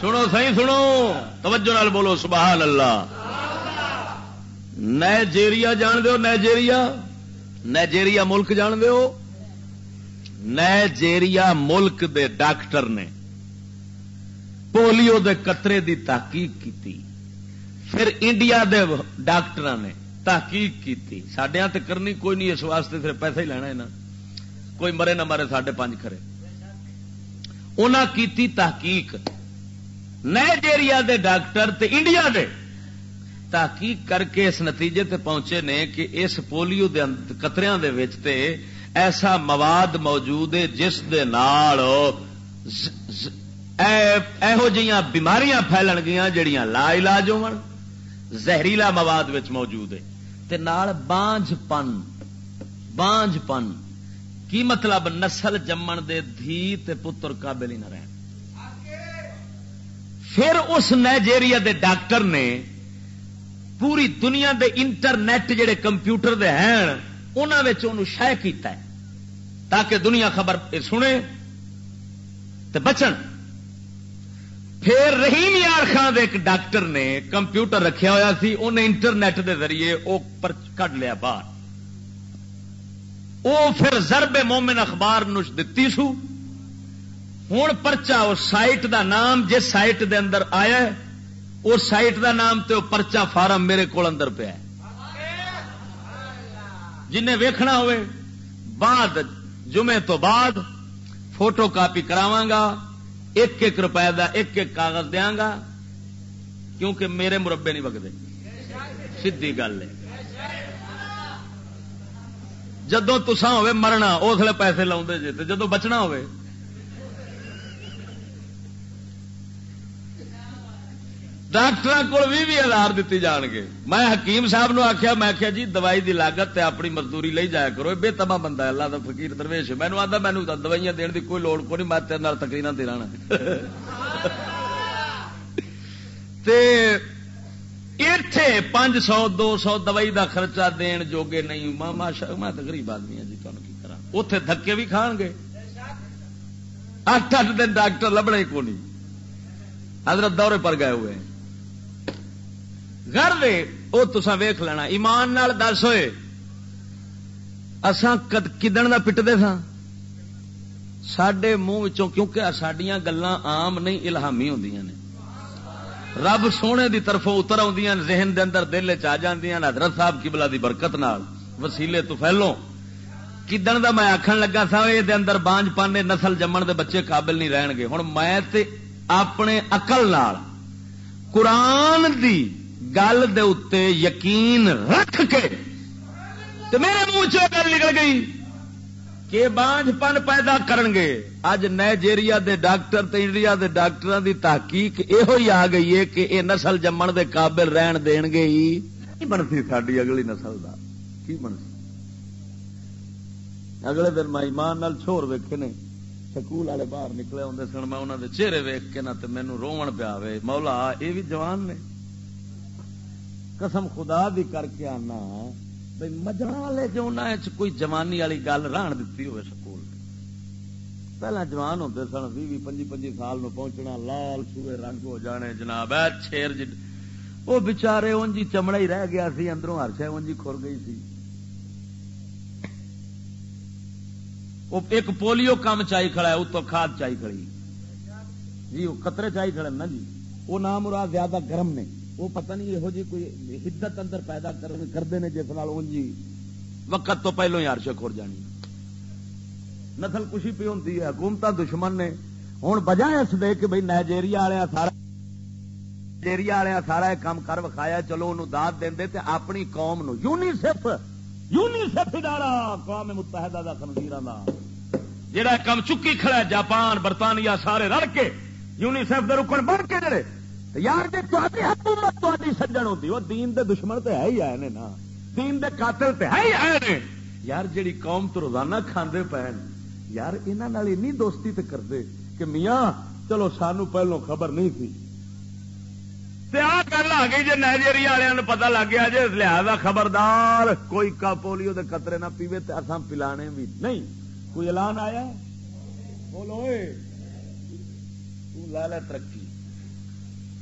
S1: سنو سی سنو۔ توجہ نال بولو، سبحان اللہ۔ نائجیریا جان دو نائجیریا؟ نائجیریا ملک جان دو نائجیریا ملک دے ڈاکٹر نے پولیو دے قطرے دی تحقیق کی پھر انڈیا دے ڈاکٹر نے تحقیق کی سڈیا ہاں تے کرنی کوئی نہیں، اس واسطے صرف پیسہ ہی لینا ہے نا۔ کوئی مرے نہ مرے ساڈے پانچ کھڑے انہاں کیتی تحقیق۔ نائجیریا دے ڈاکٹر تے انڈیا دے۔ تحقیق کر کے اس نتیجے تے پہنچے نے کہ اس پولیو دے قطریاں دے وچ تے ایسا مواد موجود ہے جس دے نال ایہو جیاں بیماریاں پھیلن گیاں جڑیاں لا علاج ہون، زہریلا مواد وچ موجود ہے۔ تے نال بانج پن بانج پن۔ کی مطلب نسل جمن دے دھی تے پتر قابل ہی نہ رہن۔ پھر اس نائجیریا دے ڈاکٹر نے پوری دنیا دے انٹرنیٹ جڑے کمپیوٹر دے ہیں انہوں شہ کیتا ہے۔ تاکہ دنیا خبر سنے تے بچن۔ پھر رحیم یار خان دے ایک ڈاکٹر نے کمپیوٹر رکھیا ہوا سی انہیں انٹرنیٹ دے ذریعے وہ پر کٹ لیا باہر۔ وہ پھر زرب مومن اخبار نش دتی سو۔ ہوں پرچا اس سائٹ دا نام جس سائٹ دے اندر آیا اس سائٹ دا نام تے پرچا فارم میرے کو اندر پیا جنہیں ویکھنا ہوئے، بعد، جمعے تو بعد فوٹو کاپی کراواں گا، ایک ایک روپے دا ایک ایک کاغذ دیا گا، کیونکہ میرے مربے نہیں بگتے سی گل ہے۔ جدو تسا ہوے مرنا اس لیے پیسے لاؤ جی جدو بچنا ہوئے ڈاکٹر کو بھی بھی ہزار دیتی جان گے۔ میں حکیم صاحب نو آخیا میں آخیا جی دوائی دی لاگت تے اپنی مزدوری لے جایا کرو۔ بے تباہ بندہ ہے، اللہ دا فقیر درویش مینو آتا مینو دوائیاں دین دی کوئی لوڑ کو نہیں میں تیرے تقریر دے رہا ہاں۔ اتے پانچ سو، دو سو دوائی دا خرچہ دین جوگے نہیں۔ ماشا میں تو غریب آدمی ہوں جی تمہیں کی کرا اتے دھکے بھی کھان گے۔ اٹھ اٹھ دن ڈاکٹر لبنا ہی کو نہیں حضرت دورے پر گئے ہوئے گھر دے وہ تسا ویخ لینا۔ ایمان نال دس ہوئے۔ اسان کدن کا پٹتے سا سڈے منہ کیونکہ سڈیا گلان آم نہیں، الہامی ہوں نے۔ رب سونے دی طرف اتر آدی ذہن دے اندر دل چ جاندیاں حضرت صاحب کی بلا دی برکت نال۔ وسیلے تو پھیلو کدن دا میں آخن لگا سا یہ اندر بانج پانے، نسل جمن دے بچے قابل نہیں رہن گے۔ ہوں میں تے اپنے اقل نال قرآن دی گل دے یقین رکھ کے تے میرے منہ چ گل نکل گئی کہ بانج پن پیدا کرن گے۔ اج نائجیریا دے ڈاکٹر تے انڈیا دے ڈاکٹر دی تحقیق یہ آ گئی ہے کہ اے نسل جمن دے قابل رہن دین گے ہی۔ کی بنتی ساری اگلی نسل دا؟ کی بنتی اگلے دن میں ایمان نال چھوڑ ویکھے نے، سکول والے باہر نکلے ہوں سن، میں انہوں دے چہرے ویک کے نہ مینو روون پیا مولا یہ بھی جوان نے۔ قسم خدا دی کر کے آنا بھائی مجرا والے جو کوئی جوانی والی گل ران دیتی ہوئے سکول پہلا جوان ہوتے سن بھی پنجی پنجی سال نو پہنچنا، لال سوئے رنگ ہو جانے جناب شیر جی وہ بچارے انجی چمڑا ہی رہ گیا سی، اندروں ہر شہ انجی کھر گئی سی۔ وہ ایک پولیو کام چاہی کھڑا ہے اتو کھاد چاہی کھڑی۔ جی وہ قطرے چاہی کھڑے نا جی۔ وہ نام مراد زیادہ گرم نے۔ وہ پتہ نہیں یہو جی کوئی حدت اندر پیدا کرتے ہیں جس نال جی وقت تو پہلو ہی عرش کھور جانی۔ نسل کشی پی ہوتی ہے حکومت دشمن نے۔ ہوں بجائے اس دے کہ بھائی نائجیریا والے سارا نائجیریا والے سارا کام کر وکھایا، چلو انہوں داد دیں تے اپنی قوم نو، یونیسف یونیسف ادارہ، قوم متحدہ دا خنزیر دا۔ جہاں کم چکی کھڑا ہے، جاپان، برطانیہ، سارے رل کے یونیسف دے رکن بن کے جڑے۔ یار جی تاری حکومت تاری سجن ہوتی وہ دین دے دشمن تے ہے ہی آئے نے نا۔ دین دے قاتل تے ہے ہی آئے نے۔ یار، جیڑی قوم تو روزانہ کھاندے پین یار، انہاں اینی دوستی تے کردے کہ میاں، چلو سانو پہلو خبر نہیں تھی۔ گل آ گئی جی نائجیریا والوں پتا لگ گیا جی لہذا خبردار، کوئی کا پولیو دے قطرے نہ پیوے تو اصا پلانے بھی نہیں۔ کوئی اعلان آیا بولو لا لے ترقی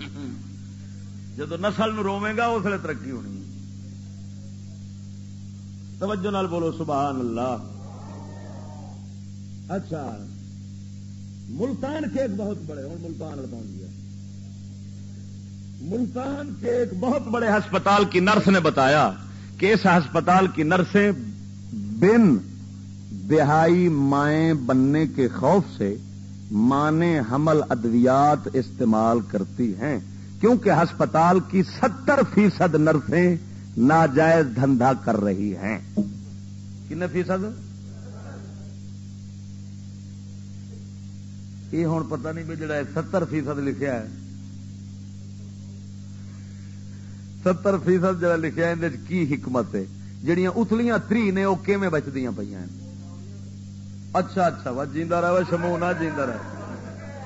S1: جب نسل روے گا، اس لیے ترقی ہونی توجہ نال بولو، سبحان اللہ۔ اچھا ملتان کیک بہت بڑے ہوں ملتان پہنچ گیا۔ ملتان کے ایک بہت بڑے ہسپتال کی نرس نے بتایا کہ اس ہسپتال کی نرسیں بن دہائی مائیں بننے کے خوف سے مانے حمل ادویات استعمال کرتی ہیں کیونکہ ہسپتال کی ستر فیصد نرسیں ناجائز دھندا کر رہی ہیں کن فیصد؟ یہ ہوں پتہ نہیں بھی جڑا ستر فیصد لکھا ہے۔ ستر فیصد جڑا لکھا اندر کی حکمت ہے؟ جہیا اتلیاں تری نے، وہ کیویں بچدیا پہ اچھا اچھا وا جیندہ رہا شمونا جیندہ رہا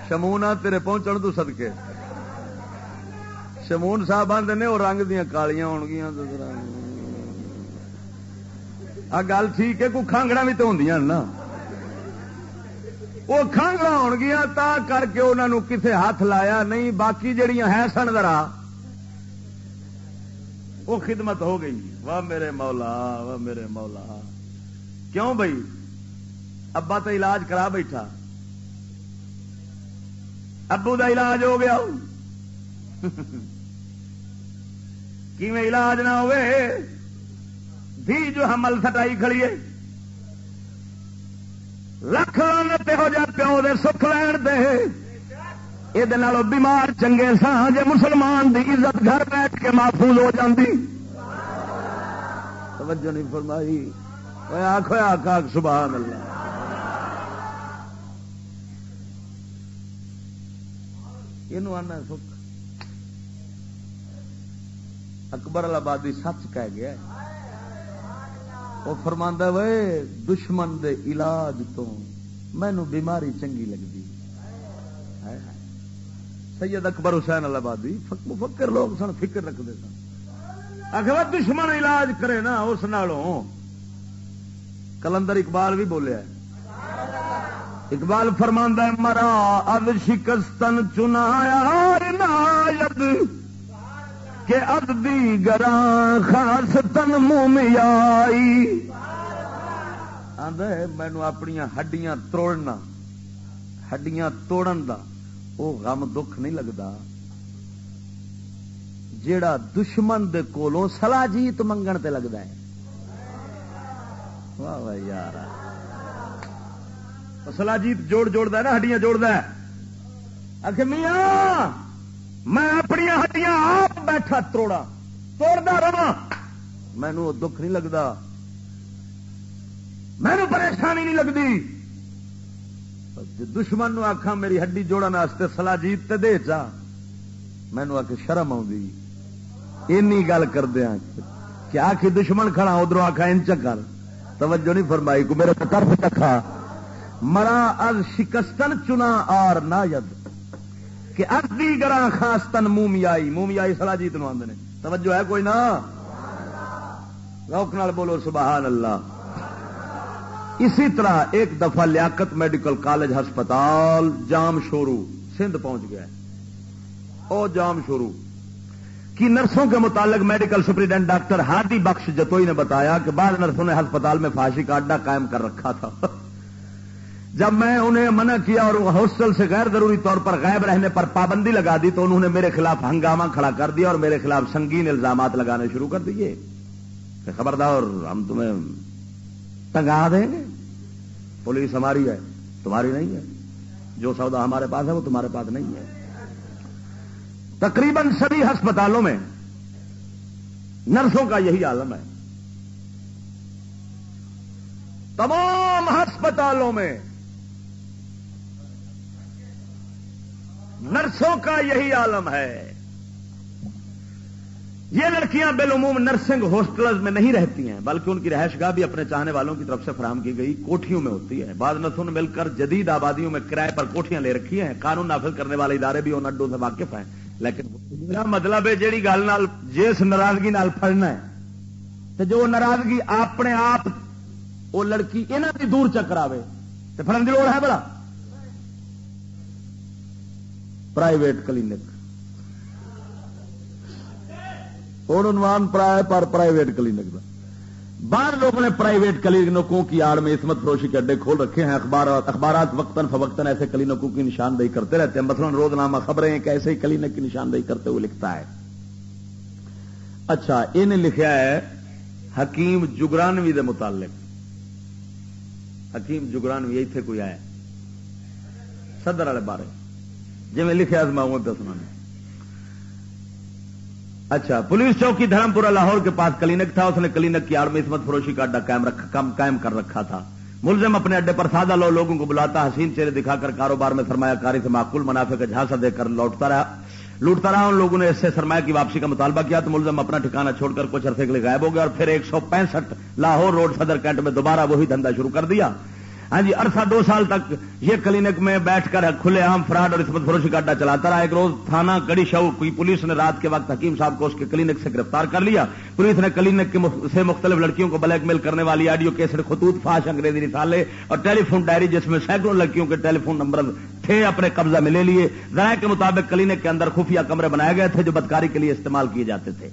S1: شمونا تیرے پہنچن تو سدکے شمون صاحب آدھے نے، وہ رنگ دیا کالیاں ہو گیا گل ٹھیک ہے، کوئی کانگڑا بھی تو ہوں نا۔ وہ کانگڑا ہو گیا تا کر کے انہوں کسے ہاتھ لایا نہیں، باقی جڑیاں ہے سن ذرا۔ وہ خدمت ہو گئی۔ واہ میرے مولا، واہ میرے مولا۔ کیوں بھائی ابا تو علاج کرا بیٹھا۔ ابو دا علاج ہو گیا۔ علاج نہ ہوئے۔ دھی جو حمل سٹائی کھڑی ہے۔ لکھ لانت ہو جا پیو دے سکھ لین دے۔ یہ بیمار چنگے سا جے مسلمان دی عزت گھر بیٹھ کے محفوظ ہو جاندی۔ توجہ نہیں فرمائی۔ آخو آخ سبحان اللہ۔ یہ آنا سکھ اکبر آبادی سچ کہہ گیا وہ فرماندہ وے دشمن دے علاج تو مینو بیماری چنگی لگتی سید اکبر حسین آبادی مفکر لوگ سن فکر رکھتے سن آخر دشمن علاج کرے نا اس نالوں کلندر اقبال بھی بولیا اقبال فرماندہ مرا اد شکستن چنایا نایت کہ اد دی گرا خاص تن مومیائی مینو اپنی ہڈیاں توڑنا، ہڈیاں توڑن دا وہ غم دکھ نہیں لگتا جیڑا دشمن دے کولوں سلا جیت منگن تے لگتا ہے۔ واہ واہ، یار۔ سلا جیت جوڑ جوڑ نا، ہڈیاں جوڑ د میاں، میں اپنی ہڈیاں آپ بیٹھا توڑا توڑتا رہا مینو دکھ نہیں لگتا مینو پریشانی نہیں لگتی دشمن نو آخا میری ہڈی جوڑن واسطے سلا جیت دے چا مینو آ کے شرم آئی گل کردیا کیا کہ دشمن کھڑا ادھر آخا ان چکر توجہ نہیں فرمائی، کو میرے طرف چکھا۔ مرا از شکستن چنا آر نا ید کہ اردی گرا خاص تن مومیائی مومیائی سلا جیت نو آدھے توجہ ہے کوئی نہ روک نال بولو، سبحان اللہ۔ اسی طرح ایک دفعہ لیاقت میڈیکل کالج ہسپتال جام شورو، سندھ پہنچ گیا۔ او جام شورو۔ کی نرسوں کے متعلق medical superintendent doctor Hardi Bakhsh Jatoi نے بتایا کہ بعض نرسوں نے ہسپتال میں پھانسی کا اڈا قائم کر رکھا تھا۔ جب میں انہیں منع کیا اور ہاسٹل سے غیر ضروری طور پر غائب رہنے پر پابندی لگا دی تو انہوں نے میرے خلاف ہنگامہ کھڑا کر دیا اور میرے خلاف سنگین الزامات لگانے شروع کر دیے۔ خبردار، ہم تمہیں ٹنگا دیں گے۔ پولیس ہماری ہے، تمہاری نہیں ہے۔ جو سودا ہمارے پاس ہے، وہ تمہارے پاس نہیں ہے۔ تقریباً سبھی ہسپتالوں میں نرسوں کا یہی عالم ہے۔ تمام ہسپتالوں میں نرسوں کا یہی عالم ہے۔ یہ لڑکیاں بالعموم نرسنگ ہاسٹل میں نہیں رہتی ہیں، بلکہ ان کی رہائش گاہ بھی اپنے چاہنے والوں کی طرف سے فراہم کی گئی، کوٹھیوں میں ہوتی ہے۔ بعض نرسوں نے مل کر جدید آبادیوں میں کرائے پر کوٹیاں لے رکھی ہیں۔ قانون نافذ کرنے والے ادارے بھی ان اڈوں سے واقف ہیں۔ لیکن میرا مطلب ہے، جیڑی گل نال جس ناراضگی نال پڑنا ہے تو جو ناراضگی اپنے آپ، وہ لڑکی یہاں کی دور چکر آئے تو فرن کی لوڑ ہے بڑا پرائیویٹ کلینک۔ اور عنوان پرائے پر پرائیویٹ کلینک کا بعض لوگوں نے پرائیویٹ کلینکوں کی آڑ میں عصمت فروشی کے اڈے کھول رکھے ہیں۔ اخبارات اخبارات وقتاً فوقتاً ایسے کلینکوں کی نشاندہی کرتے رہتے ہیں۔ مثلاً روز نامہ خبریں ایک ایسے ہی کلینک کی نشاندہی کرتے ہوئے لکھتا ہے۔ اچھا یہ لکھا ہے حکیم جگرانوی دے متعلق۔ حکیم جگرانوی تھے کوئی آیا؟ صدر والے بارے۔ جی میں لکھا محمد دسنا اچھا پولیس چوکی دھرم پورا لاہور کے پاس کلینک تھا، اس نے کلینک کی آڑ میں عصمت فروشی کا اڈا قائم کر رکھا تھا۔ ملزم اپنے اڈے پر سادہ لو لوگوں کو بلاتا، حسین چہرے دکھا کر کاروبار میں سرمایہ کاری سے معقول منافع کا جھانسا دے کر لوٹتا رہا۔ لوٹتا رہا، ان لوگوں نے اس سے سرمایہ کی واپسی کا مطالبہ کیا تو ملزم اپنا ٹھکانا چھوڑ کر کچھ عرصے کے لیے غائب ہو گیا اور پھر ایک سو پینسٹھ لاہور روڈ صدر کینٹ میں دوبارہ وہی دھندا شروع کر دیا۔ ہاں جی عرصہ دو سال تک یہ کلینک میں بیٹھ کر کھلے عام فراڈ اور عصمت فروشی کا اڈا چلاتا رہا۔ ایک روز تھانہ کڑی شو، کوئی پولیس نے رات کے وقت حکیم صاحب کو اس کے کلینک سے گرفتار کر لیا۔ پولیس نے کلینک سے مختلف لڑکیوں کو بلیک میل کرنے والی آڈیو کیسٹ، خطوط، فاش، انگریزی رسالے اور ٹیلی فون ڈائری جس میں سینکڑوں لڑکیوں کے ٹیلی فون نمبر تھے، اپنے قبضہ میں لے لیے۔ ذرائع کے مطابق کلینک کے اندر خفیہ کمرے بنائے گئے تھے جو بدکاری کے لیے استعمال کیے جاتے تھے۔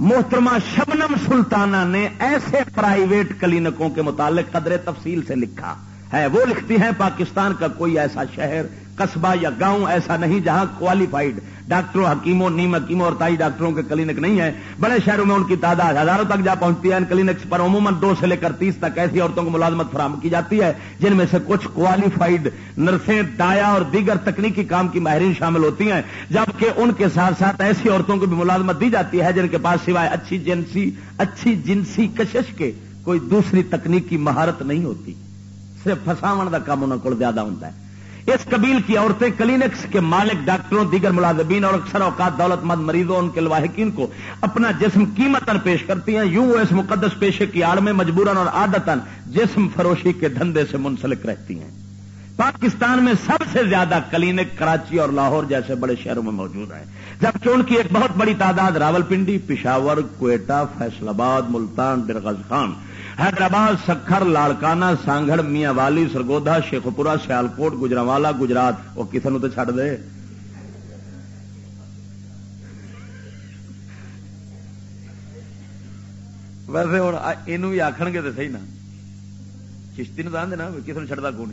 S1: محترمہ شبنم سلطانہ نے ایسے پرائیویٹ کلینکوں کے متعلق قدر تفصیل سے لکھا ہے۔ وہ لکھتی ہیں، پاکستان کا کوئی ایسا شہر قصبہ یا گاؤں ایسا نہیں جہاں کوالیفائڈ ڈاکٹروں، حکیموں نیم حکیموں اور تائی ڈاکٹروں کے کلینک نہیں ہے بڑے شہروں میں ان کی تعداد ہزاروں تک جا پہنچتی ہے۔ ان کلینکس پر عموماً دو سے لے کر تیس تک ایسی عورتوں کو ملازمت فراہم کی جاتی ہے، جن میں سے کچھ کوالیفائڈ نرسیں، دایا اور دیگر تکنیکی کام کی ماہرین شامل ہوتی ہیں۔ جبکہ ان کے ساتھ ساتھ ایسی عورتوں کو بھی ملازمت دی جاتی ہے، جن کے پاس سوائے اچھی جنسی اچھی جنسی کشش کے کوئی دوسری تکنیکی مہارت نہیں ہوتی۔ صرف فساو کا کام انہوں کو زیادہ ہوتا ہے۔ اس قبیل کی عورتیں کلینکس کے مالک، ڈاکٹروں، دیگر ملازمین اور اکثر اوقات دولت مند مریضوں، ان کے لواحقین کو اپنا جسم قیمت پیش کرتی ہیں۔ یوں وہ اس مقدس پیشے کی آڑ میں مجبوراً اور عادتاً جسم فروشی کے دھندے سے منسلک رہتی ہیں۔ پاکستان میں سب سے زیادہ کلینک کراچی اور لاہور جیسے بڑے شہروں میں موجود ہیں۔ جبکہ ان کی ایک بہت بڑی تعداد راول پنڈی پشاور، کوئٹہ، فیصل آباد، ملتان برغز خان حیدرآباد، سکھر لاڑکانا سانگڑ میاں والی، سرگودا شیخپورا سیالکوٹ گجراوالا گجرات۔ وہ کسی نے تو چڈ دے؟ ویسے ہوں یہ بھی آخر گے تو صحیح نا۔ چشتی نے تو آدھے نا کسی نے چڑھتا کون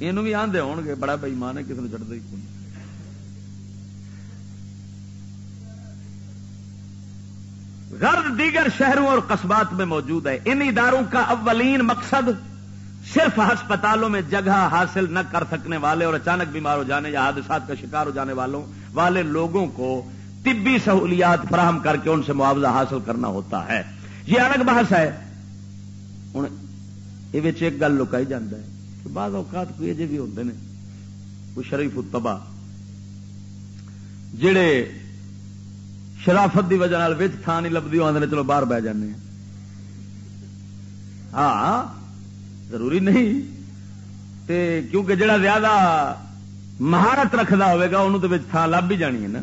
S1: یہ بھی آدھے ہو گے، بڑا بئیمان ہے کسی نے چڑھتا ہی کون دیگر شہروں اور قصبات میں موجود ہے۔ ان اداروں کا اولین مقصد صرف ہسپتالوں میں جگہ حاصل نہ کر سکنے والے اور اچانک بیمار ہو جانے یا حادثات کا شکار ہو جانے والوں والے لوگوں کو طبی سہولیات فراہم کر کے ان سے معاوضہ حاصل کرنا ہوتا ہے۔ یہ الگ بحث ہے۔ ہوں یہ ایک گل لکائی جاتا ہے کہ بعض اوقات کوئی جی بھی ہوتے ہیں کوئی شریف تباہ جڑے شرافت کی وجہ تھان نہیں لبھی آدھے چلو باہر بہ جانے ہاں ضروری نہیں۔ تے کیونکہ جڑا زیادہ مہارت رکھتا ہوگا انہوں تو تھان لب بھی جانی ہے نا۔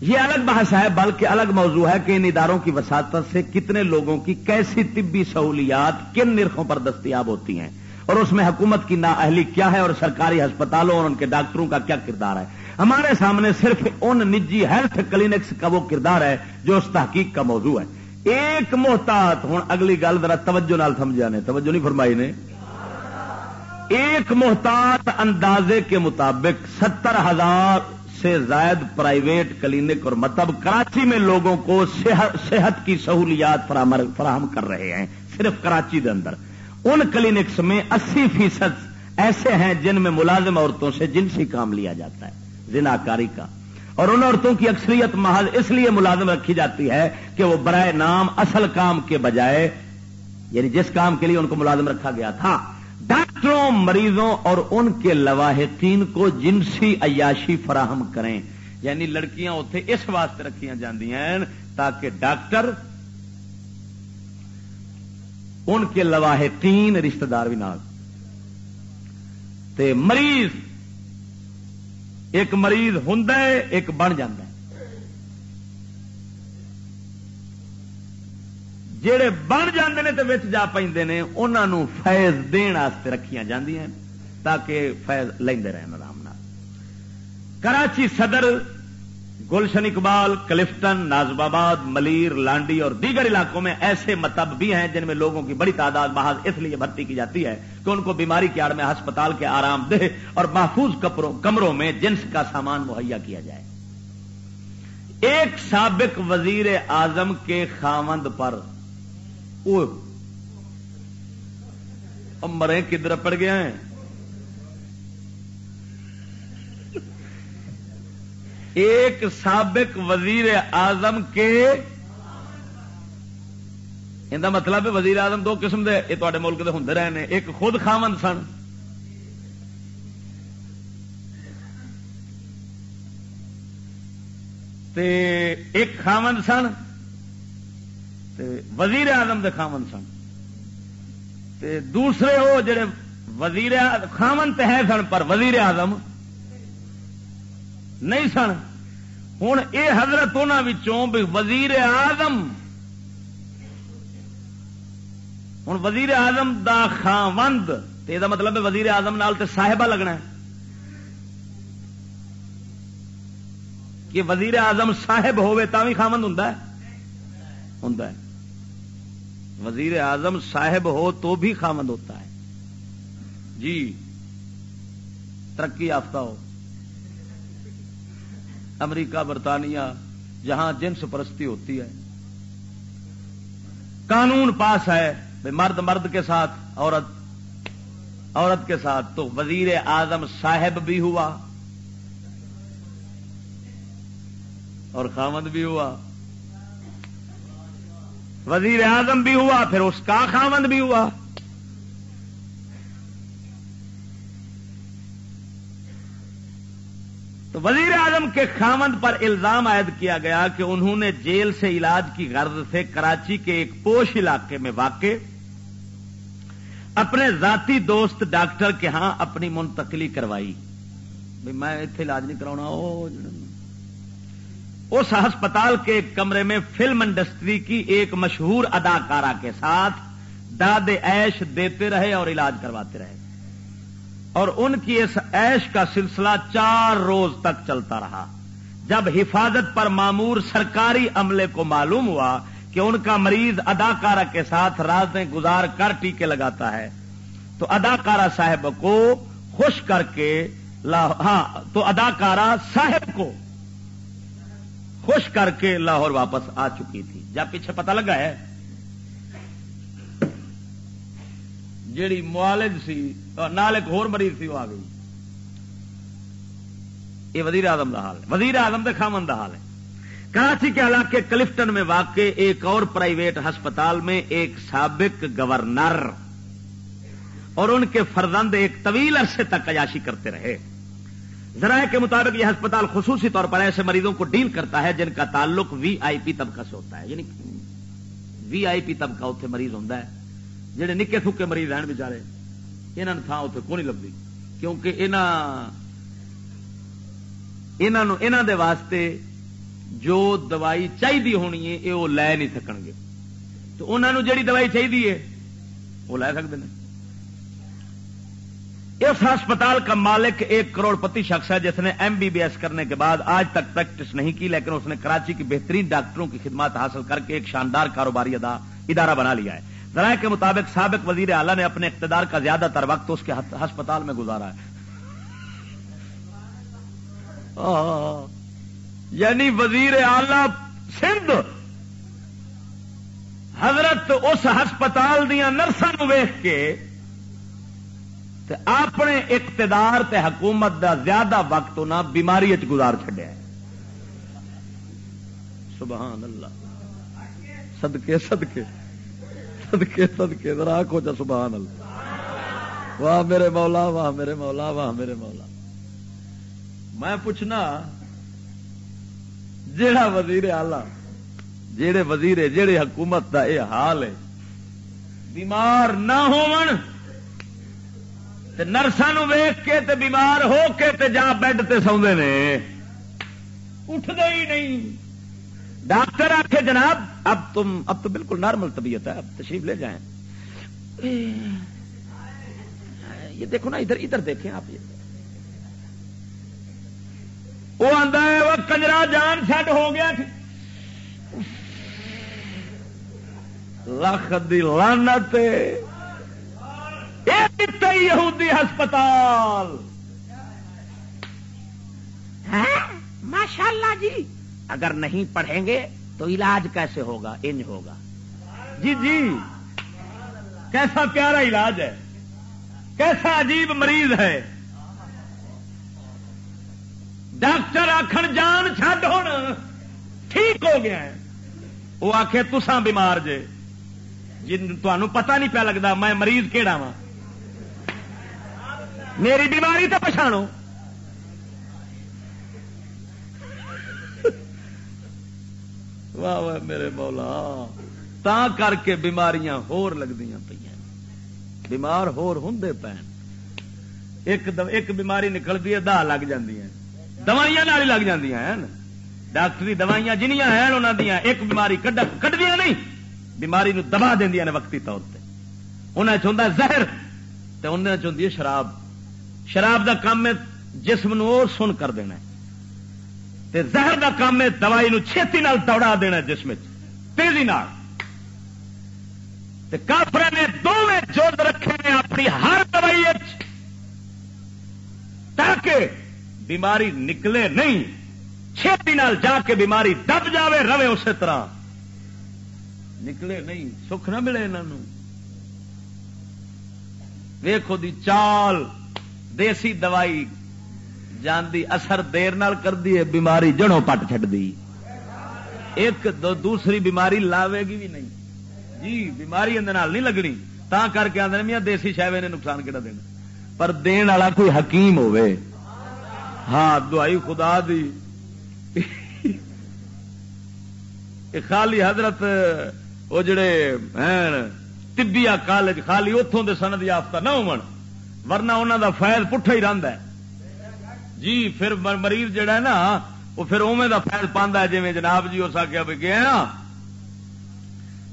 S1: یہ الگ بحث ہے، بلکہ الگ موضوع ہے کہ ان اداروں کی وساطت سے کتنے لوگوں کی کیسی طبی سہولیات کن نرخوں پر دستیاب ہوتی ہیں۔ اور اس میں حکومت کی نااہلی کیا ہے اور سرکاری ہسپتالوں اور ان کے ڈاکٹروں کا کیا کردار ہے۔ ہمارے سامنے صرف ان نجی ہیلتھ کلینکس کا وہ کردار ہے جو اس تحقیق کا موضوع ہے۔ ایک محتاط، ہوں اگلی گل ذرا توجہ نال سمجھا نے، توجہ نہیں فرمائی نے۔ ایک محتاط اندازے کے مطابق ستر ہزار سے زائد پرائیویٹ کلینک اور مطلب کراچی میں لوگوں کو صحت کی سہولیات فراہم کر رہے ہیں، صرف کراچی کے اندر۔ ان کلینکس میں اسی فیصد ایسے ہیں جن میں ملازم عورتوں سے جنسی کام لیا جاتا ہے۔ کاری کا۔ اور ان عورتوں کی اکثریت محض اس لیے ملازم رکھی جاتی ہے کہ وہ برائے نام اصل کام کے بجائے یعنی جس کام کے لیے ان کو ملازم رکھا گیا تھا، ڈاکٹروں، مریضوں اور ان کے لواحقین کو جنسی عیاشی فراہم کریں۔ یعنی لڑکیاں اتنے اس واسطے رکھیا ہیں تاکہ ڈاکٹر، ان کے لواحقین رشتہ دار بھی نہ مریض ایک مریض ہوں ایک بن جڑے بن جاندے نے تے وچ جا پیندے نے، انہاں نو فیض دین واسطے رکھیاں جاندیاں تاکہ فیض لیندے رہن آرام نال۔ کراچی صدر گلشن اقبال، کلفٹن نازب آباد، ملیر، لانڈی اور دیگر علاقوں میں ایسے متب بھی ہیں جن میں لوگوں کی بڑی تعداد محض اس لیے بھرتی کی جاتی ہے کہ ان کو بیماری کی آڑ میں ہسپتال کے آرام دہ اور محفوظ کمروں میں جنس کا سامان مہیا کیا جائے۔ ایک سابق وزیر اعظم کے خامند پر مرے کدھر پڑ گیا ہیں؟ ایک سابق وزیر اعظم کے ان مطلب وزیر اعظم دو قسم دے یہ تے ملک کے ہوں رہے ہیں ایک خود خامند سن۔ تے ایک خامند سن تے وزیر اعظم دے خامند سن۔ تے دوسرے وہ جڑے وزیر خامند ہے سن، پر وزیر اعظم نہیں سن۔ ہوں یہ حضرت انہوں وزیر آزم ہوں وزیر آزم دا خاوند یہ مطلب وزیر آزم نال تے صاحبہ لگنا ہے کہ وزیر اعظم صاحب ہوے تا بھی خامند ہوں ہوں وزیر اعظم صاحب ہو تو بھی خامند ہوتا ہے۔ جی ترقی یافتہ ہو۔ امریکہ، برطانیہ، جہاں جنس پرستی ہوتی ہے۔ قانون پاس ہے مرد مرد کے ساتھ، عورت عورت کے ساتھ۔ تو وزیر اعظم صاحب بھی ہوا۔ اور خامد بھی ہوا۔ وزیر اعظم بھی ہوا، پھر اس کا خامند بھی ہوا۔ تو وزیر اعظم کے خامند پر الزام عائد کیا گیا کہ انہوں نے جیل سے علاج کی غرض سے کراچی کے ایک پوش علاقے میں واقع اپنے ذاتی دوست ڈاکٹر کے ہاں اپنی منتقلی کروائی۔ میں اتنے علاج نہیں کرا اس ہسپتال کے ایک کمرے میں فلم انڈسٹری کی ایک مشہور اداکارہ کے ساتھ داد ایش دیتے رہے اور علاج کرواتے رہے۔ اور ان کی اس ایش کا سلسلہ چار روز تک چلتا رہا۔ جب حفاظت پر معمور سرکاری عملے کو معلوم ہوا کہ ان کا مریض اداکارہ کے ساتھ راتیں گزار کر ٹیکے لگاتا ہے، تو اداکارہ صاحب کو خوش کر کے ہاں تو اداکارہ صاحب کو خوش کر کے لاہور واپس آ چکی تھی۔ جب پیچھے پتہ لگا ہے جیڑی معالج سی نال ایک ہور مریض سی، وہ آ گئی۔ یہ وزیر اعظم کا حال ہے۔ وزیر اعظم کے خامن کا حال ہے۔ کراچی کے علاقے کلفٹن میں واقع ایک اور پرائیویٹ ہسپتال میں ایک سابق گورنر اور ان کے فرزند ایک طویل عرصے تک عیاشی کرتے رہے۔ ذرائع کے مطابق یہ ہسپتال خصوصی طور پر ایسے مریضوں کو ڈیل کرتا ہے جن کا تعلق وی آئی پی طبقہ سے ہوتا ہے۔ یعنی وی آئی پی طبقہ اتنے مریض ہوتا ہے۔ جہے نکے تھکے مریض ہیں بچارے یہاں تھان اتنے کو نہیں لگتی کیونکہ انہوں دے واسطے جو دوائی چاہیے ہونی ہے یہ وہ لے نہیں سکن گے۔ تو انہوں جڑی دوائی چاہیے وہ لے سکتے ہیں اس ہسپتال کا مالک ایک کروڑ پتی شخص ہے، جس نے ایم بی بی ایس کرنے کے بعد آج تک پریکٹس نہیں کی، لیکن اس نے کراچی کی بہترین ڈاکٹروں کی خدمات حاصل کر کے ایک شاندار کاروباری ادارہ بنا لیا ہے۔ ذرائع کے مطابق سابق وزیر اعلیٰ نے اپنے اقتدار کا زیادہ تر وقت اس کے ہسپتال میں گزارا ہے۔ یعنی وزیر اعلی سندھ حضرت اس ہسپتال دیا نرسوں ویخ کے اپنے اقتدار تے حکومت دا زیادہ وقت نہ بیماری گزار چڈیا سبحان اللہ۔ سدکے سدکے سدکے سدکے ذرا کو جا سبحان اللہ۔ واہ میرے مولا، واہ میرے مولا، واہ میرے مولا۔ میں پوچھنا، جیڑا وزیر آلہ جیڑے وزیر جیڑے حکومت دا اے حال ہے، بیمار نہ ہو نرسان ویخ کے تے بیمار ہو کے تے جا بیڈ تے سوندے نے۔ اٹھتے ہی نہیں۔ ڈاکٹر آخے جناب، اب تم، اب تو بالکل نارمل طبیعت ہے، اب تشریف لے جائیں۔ یہ دیکھو نا، ادھر ادھر دیکھیں آپ یہ۔ وہ آتا ہے، وہ کنجرا جان سیٹ ہو گیا۔ لکھ دی لانت یہودی ہسپتال۔ ہاں، ماشاء اللہ جی۔ اگر نہیں پڑھیں گے تو علاج کیسے ہوگا؟ انج ہوگا۔ جی جی۔ کیسا پیارا علاج ہے۔ کیسا عجیب مریض ہے۔ ڈاکٹر آخر جان چڈ ہو ٹھیک ہو گیا ہے۔ وہ آخ تسان بیمار جے۔ جن تمہیں پتا نہیں پیا لگتا میں مریض کہڑا وا میری بیماری تو پچھاڑو واہ واہ میرے مولا، تا کر کے بیماریاں ہور لگتی پہ بیمار ہور ہوں پین ایک ایک بیماری نکلتی ہے دہ لگ جی دوائیاں لگ جی ڈاکٹری دوائیاں جنیاں ہیں انہوں دیا ایک بیماری کٹ دیا نہیں۔ بیماری نو دبا دیا نے وقتی طور پہ انہیں چاہتا زہر تو انہیں چاہتی ہے شراب۔ شراب دا کام ہے، جسم نو اور سن کر دینا ہے۔ تے زہر دا کام ہے دوائی نو چھتی نال دوڑا دینا جسم تیزی نال۔ تے کافر نے دونوں جوڑ رکھے نے اپنی ہر دوائی تاکہ بیماری نکلے نہیں۔ چھتی نال جا کے بیماری دب جاوے روے اسی طرح۔ نکلے نہیں، سکھ نہ ملے انہوں ویخو دی چال، دیسی دوائی جاندی اثر دیر نال کر دی بیماری جڑوں پٹ چڈ دی ایک دو دوسری بیماری لاوے گی بھی نہیں۔ جی بیماری اندر نہیں لگنی۔ تا کر کے آدھے میاں دیسی شہوے نے، نقصان کہڑا دینا۔ پر دین والا کوئی حکیم ہوے ہاں دوائی خدا دی۔ خالی حضرت وہ جڑے طبیا کالج خالی اتوں دے سند یافتہ نہ ورنہ انہوں دا فیض پٹھا ہی رہتا ہے۔ جی پھر مریض جڑا ہے نا، وہ پھر اوے دا فیض پاندا ہے جی جناب جی اس آخیا بھی گیا نا۔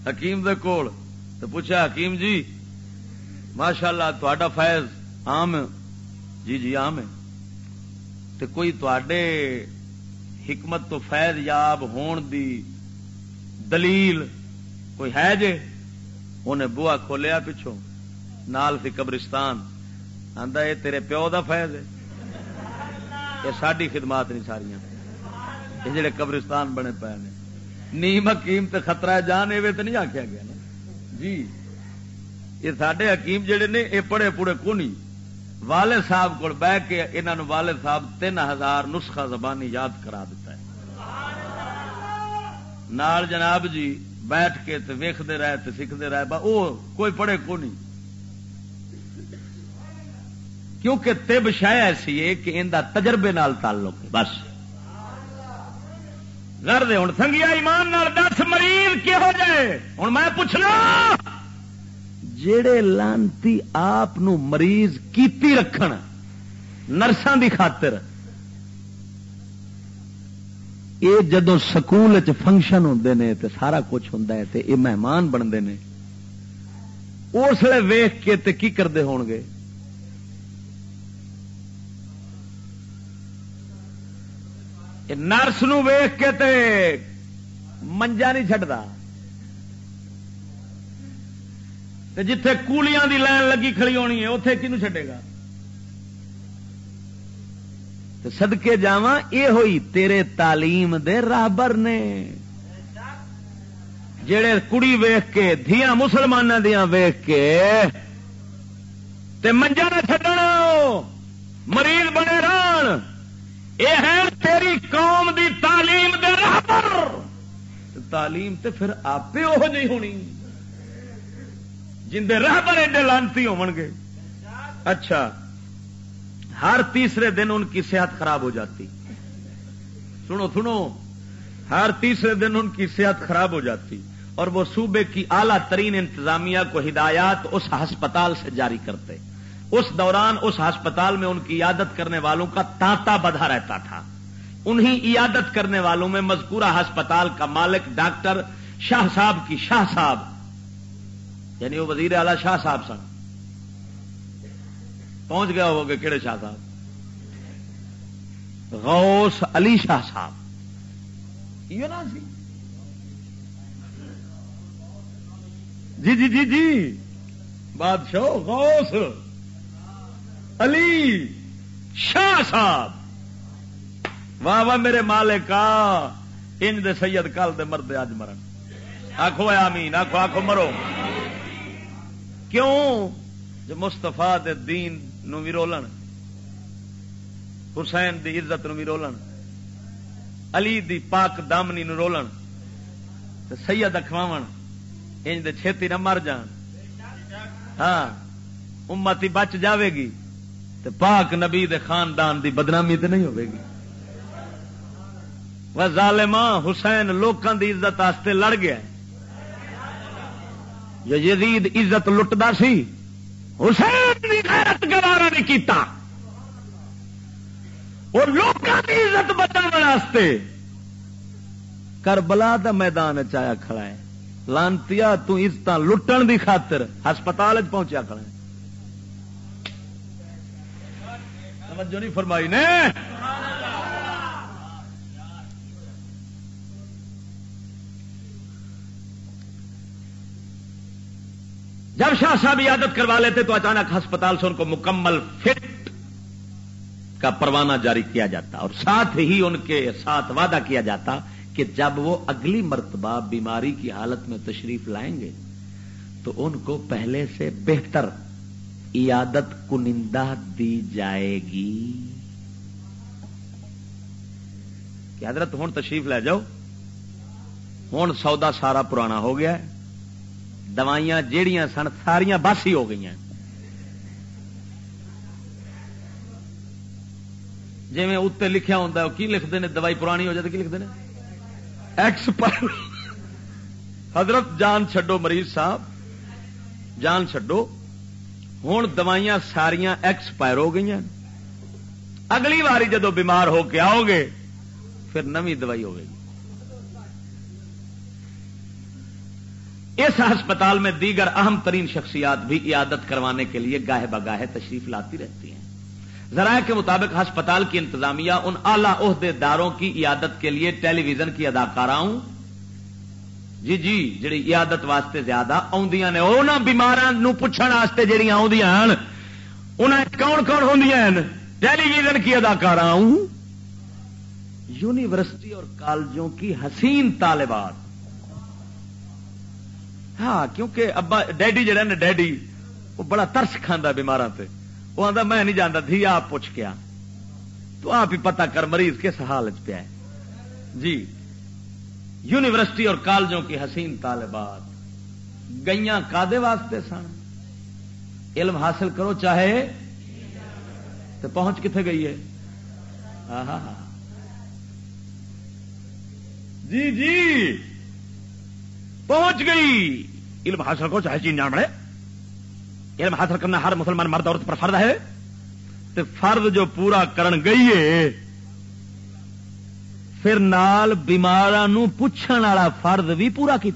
S1: حکیم دے کول تو پوچھا، حکیم جی ماشاء اللہ تا فیض آم جی جی آم ہے۔ تو کوئی تے حکمت تو فیض یاب ہون دی دلیل کوئی ہے جے؟ انہیں بوا کھولیا پچھوں، نال سی قبرستان، آندا یہ تیرے پیو دا فیض ہے۔ یہ ساری خدمات نہیں ساریا یہ جڑے قبرستان بنے پے نے۔ نیم حکیم تے خطرہ جان ایوے تو نہیں آخیا گیا نا۔ جی۔ یہ سڈے حکیم جڑے نے، یہ پڑے پڑے کونی والد صاحب کو بہ کے انہوں والد صاحب تین ہزار نسخہ زبانی یاد کرا دیتا ہے۔ نال جناب جی بیٹھ کے ویختے رہے سیکھتے رہے، با او کوئی پڑھے کو نہیں۔ کیونکہ تب شہ ایسی ہے کہ ان تجربے نال تعلق ہے، بس۔ گھر دے ہوں سنگیا ایمان نال دس مریض کی ہو جائے؟ ہوں میں پوچھنا جڑے لانتی آپ مریض کیتی رکھن نرساں دی خاطر یہ جدو سکول فنکشن ہوں نے تے سارا کچھ ہوں تے یہ مہمان بنتے ہیں اس لیے ویخ کے تے کی کرتے ہون گے نرس نو ویخ کے تے منجا نہیں چڈتا جتھے کولیاں دی لائن لگی کھڑی ہونی ہے اتے کنو چڈے گا؟ سدکے جا یہ ہوئی تیرے تعلیم دے رابر نے۔ جڑے کڑی ویخ کے دیا مسلمان دیا ویخ کے، تے منجا نہ چڈنا مریض بنے ران یہ ہے تیری قوم دی تعلیم دے رابر تعلیم تے پھر آپ وہ نہیں ہونی۔ جن رابر ایڈے لانتی ہو گے۔ اچھا ہر تیسرے دن ان کی صحت خراب ہو جاتی۔ سنو سنو۔ ہر تیسرے دن ان کی صحت خراب ہو جاتی۔ اور وہ صوبے کی اعلی ترین انتظامیہ کو ہدایات اس ہسپتال سے جاری کرتے۔ اس دوران اس ہسپتال میں ان کی عیادت کرنے والوں کا تانتا بدھا رہتا تھا۔ انہی عیادت کرنے والوں میں مذکورہ ہسپتال کا مالک ڈاکٹر شاہ صاحب کی شاہ صاحب۔ یعنی وہ وزیر اعلی شاہ صاحب سن۔ پہنچ گیا ہوگا کہڑے شاہ صاحب؟ غوث علی شاہ صاحب۔ یہ نا سی۔ جی جی جی جی۔ بادشاہ غوث۔ علی شاہ صاحب۔ واہ واہ، میرے مالک انج دے سید کل دے مرد اج مرن۔ آخو آمین آخو آخو مرو۔ کیوں؟ جو مستفا دین نو بھی رولن۔ حسین دی عزت نو بھی رولن۔ علی دی پاک دامنی نو رولن۔ سید اخواو انج دے چھتی نہ مر جان۔ ہاں امتی بچ جاوے گی۔ تو پاک نبی دے خاندان دی بدنامی تے نہیں ہوے گی۔ وہ ظالما حسین لوکاں دی عزت آستے لڑ گیا۔ یزید عزت لٹدا سی۔ حسین غیرت گوارا نہیں کیتا۔ اور لوگوں کی عزت بچانے کربلا دا میدان چایا کھڑا ہے۔ لانتی تزت لٹن دی خاطر ہسپتال پہنچیا کھڑا ہے۔ توجہ نہیں فرمائی نے۔ جب شاہ صاحب عادت کروا لیتے تو اچانک ہسپتال سے ان کو مکمل فٹ کا پروانہ جاری کیا جاتا اور ساتھ ہی ان کے ساتھ وعدہ کیا جاتا کہ جب وہ اگلی مرتبہ بیماری کی حالت میں تشریف لائیں گے تو ان کو پہلے سے بہتر عیادت کنندہ دی جائے گی۔ کہ حضرت ہوں تشریف لے جاؤ۔ ہوں سودا سارا پرانا ہو گیا دوائیاں جیڑیاں سن ساریاں بس ہی ہو گئی جی اتنے لکھا ہوں کی لکھتے ہیں؟ دوائی پرانی ہو جائے کی لکھتے ہیں؟ ایکسپائر حضرت جان چھڈو مریض صاحب۔ جان چھڈو۔ ہوں دوائیاں ساریاں ایکسپائر ہو گئی اگلی باری جدو بیمار ہو کے آؤ گے، پھر نمی دوائی ہوگی۔ اس ہسپتال میں دیگر اہم ترین شخصیات بھی عیادت کروانے کے لیے گاہے بگاہے تشریف لاتی رہتی ہیں۔ ذرائع کے مطابق ہسپتال کی انتظامیہ ان اعلی عہدے داروں کی عیادت کے لیے ٹیلی ویژن کی اداکاراؤں جی جی جڑی عیادت واسطے زیادہ آدی نے وہ بیمار پوچھنے واسطے جہیا آدی کون کون ہوں ٹیلی ویژن کی اداکاراؤں یونیورسٹی اور کالجوں کی حسین طالبات۔ ہاں کیونکہ ابا، ڈیڈی جہا نا، ڈیڈی، وہ بڑا ترس کھانا بیمار سے وہ آتا میں نہیں جانتا تھی آپ پوچھ کیا تو آپ ہی پتا کر، مریض کس حالت پہ ہے۔ جی۔ یونیورسٹی اور کالجوں کی حسین طالبات گئیاں کادے واسطے سن؟ علم حاصل کرو، چاہے تو پہنچ کتنے گئی ہے؟ ہاں ہاں ہاں جی جی پہنچ گئی۔ علم حاصل کو چاہے چین جان بڑے علم حاصل کرنا ہر مسلمان مرد عورت پر فرد ہے۔ تو فرد جو پورا کرن گئی ہے پھر نال بیمار پوچھنے والا فرد بھی پورا کی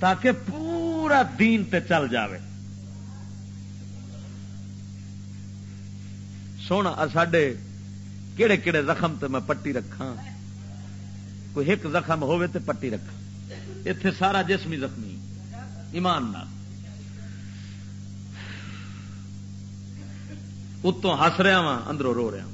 S1: تاکہ پورا دین تے چل جاوے۔ سونا، ساڈے کہڑے کہڑے زخم تے میں پٹی رکھا کوئی ایک زخم ہوئے تے پٹی رکھا اتے سارا جسمی زخمی۔ ایمان نال۔ اتوں ہس رہا وا اندروں رو رہا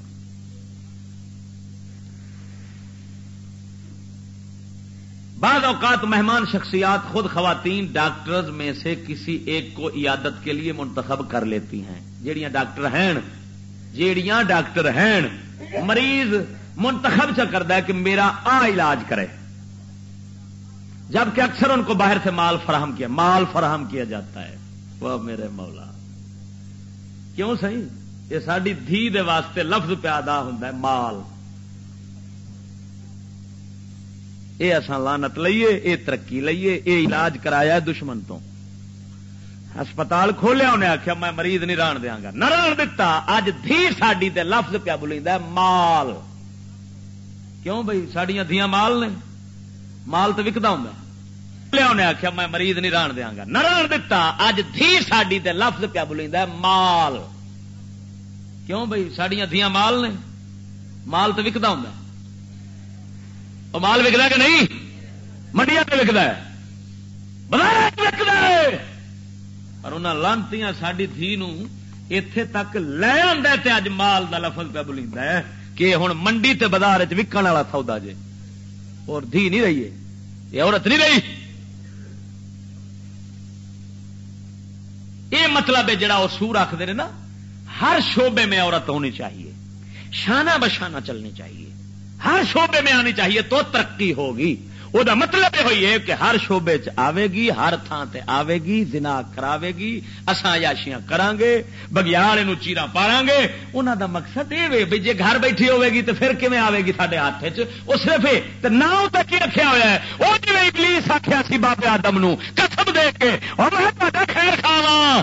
S1: بعض اوقات مہمان شخصیات خود خواتین ڈاکٹرز میں سے کسی ایک کو عیادت کے لیے منتخب کر لیتی ہیں۔ جیڑیاں ڈاکٹر ہیں، جیڑیاں ڈاکٹر ہیں، مریض منتخب چ کرتا ہے کہ میرا آ علاج کرے۔ جبکہ اکثر ان کو باہر سے مال فراہم کیا، مال فراہم کیا جاتا ہے۔ وہ میرے مولا۔ کیوں صحیح؟ یہ ساری دھی دے واسطے لفظ پہ ادا ہوں مال۔ یہ اصا لانت لئیے یہ ترقی لئیے یہ علاج کرایا دشمن تو۔ ہسپتال کھولیا، انہیں آخیا میں مریض نہیں ران دیا گا۔ نہ ران دتا، اج دھی ساڈی تے لفظ پیا بولی مال۔ کیوں بھائی سڈیا دیا مال نے۔ مال تو وکتا ہوں لیا انہیں آخیا میں مریض نہیں ران دیا گا۔ نہ ران دتا، اج دھی ساڈی تے لفظ پیا بولی مال۔ کیوں بھائی سڈیا دیا مال نے۔ مال تو وکتا ہوں مال وکتا کہ نہیں؟ منڈیا پہ وکتا ہے۔ وکتا پر انہیں لانتی ساری دھی اتے تک لے آ اج مال کا لفظ پہ بلی کہ ہوں منڈی تے بازار وکن والا سودا جے۔ اور دھی نہیں رہی ہے۔ یہ عورت نہیں رہی۔ یہ مطلب ہے جڑا وہ سور رکھتے نا، ہر شعبے میں عورت ہونی چاہیے۔ شانہ بشانہ چلنی چاہیے۔ ہر شعبے میں آنی چاہیے تو ترقی ہوگی۔ وہ مطلب یہ ہوئی ہے کہ ہر شعبے چ آئے گی، ہر تھان تے آئے گی، زنا کراوے گی، اساں یاشیاں کران گے بگیال یہ چیرا پاڑا گے انہوں دا مقصد یہ بھی جی گھر بیٹھی ہوے گی تو پھر کیون آئے گی سارے ہاتھ چ صرف نہ رکھا ہوا ہے؟ وہ جی انگلش آخیا سی بابے آدم نو قسم دے کے اور میں خیر کھاوا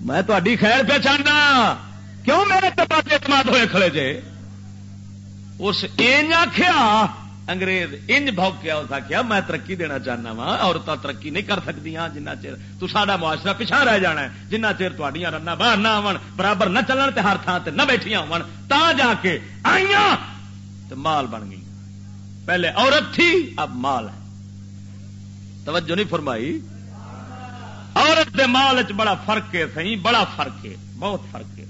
S1: میں تاری خیر پہچاننا۔ کیوں میرے تبادلے اعتماد ہوئے کھڑے جے؟ اس آخیا انگریز انج بوکیا اس آخیا میں ترقی دینا چاہنا وا عورتیں ترقی نہیں کر سکتی جنہ چر تو ساڈا معاشرہ پچھا رہ جانا ہے، جنہ چر تڈیاں باہر نہ آن برابر نہ چلن تے ہر تھان تے نہ بیٹھیا ہو جا کے آئیاں تو مال بن گئی پہلے عورت تھی، اب مال ہے۔ توجہ نہیں فرمائی؟ عورت دے مال چ بڑا فرق ہے سی بڑا فرق ہے، بہت فرق ہے۔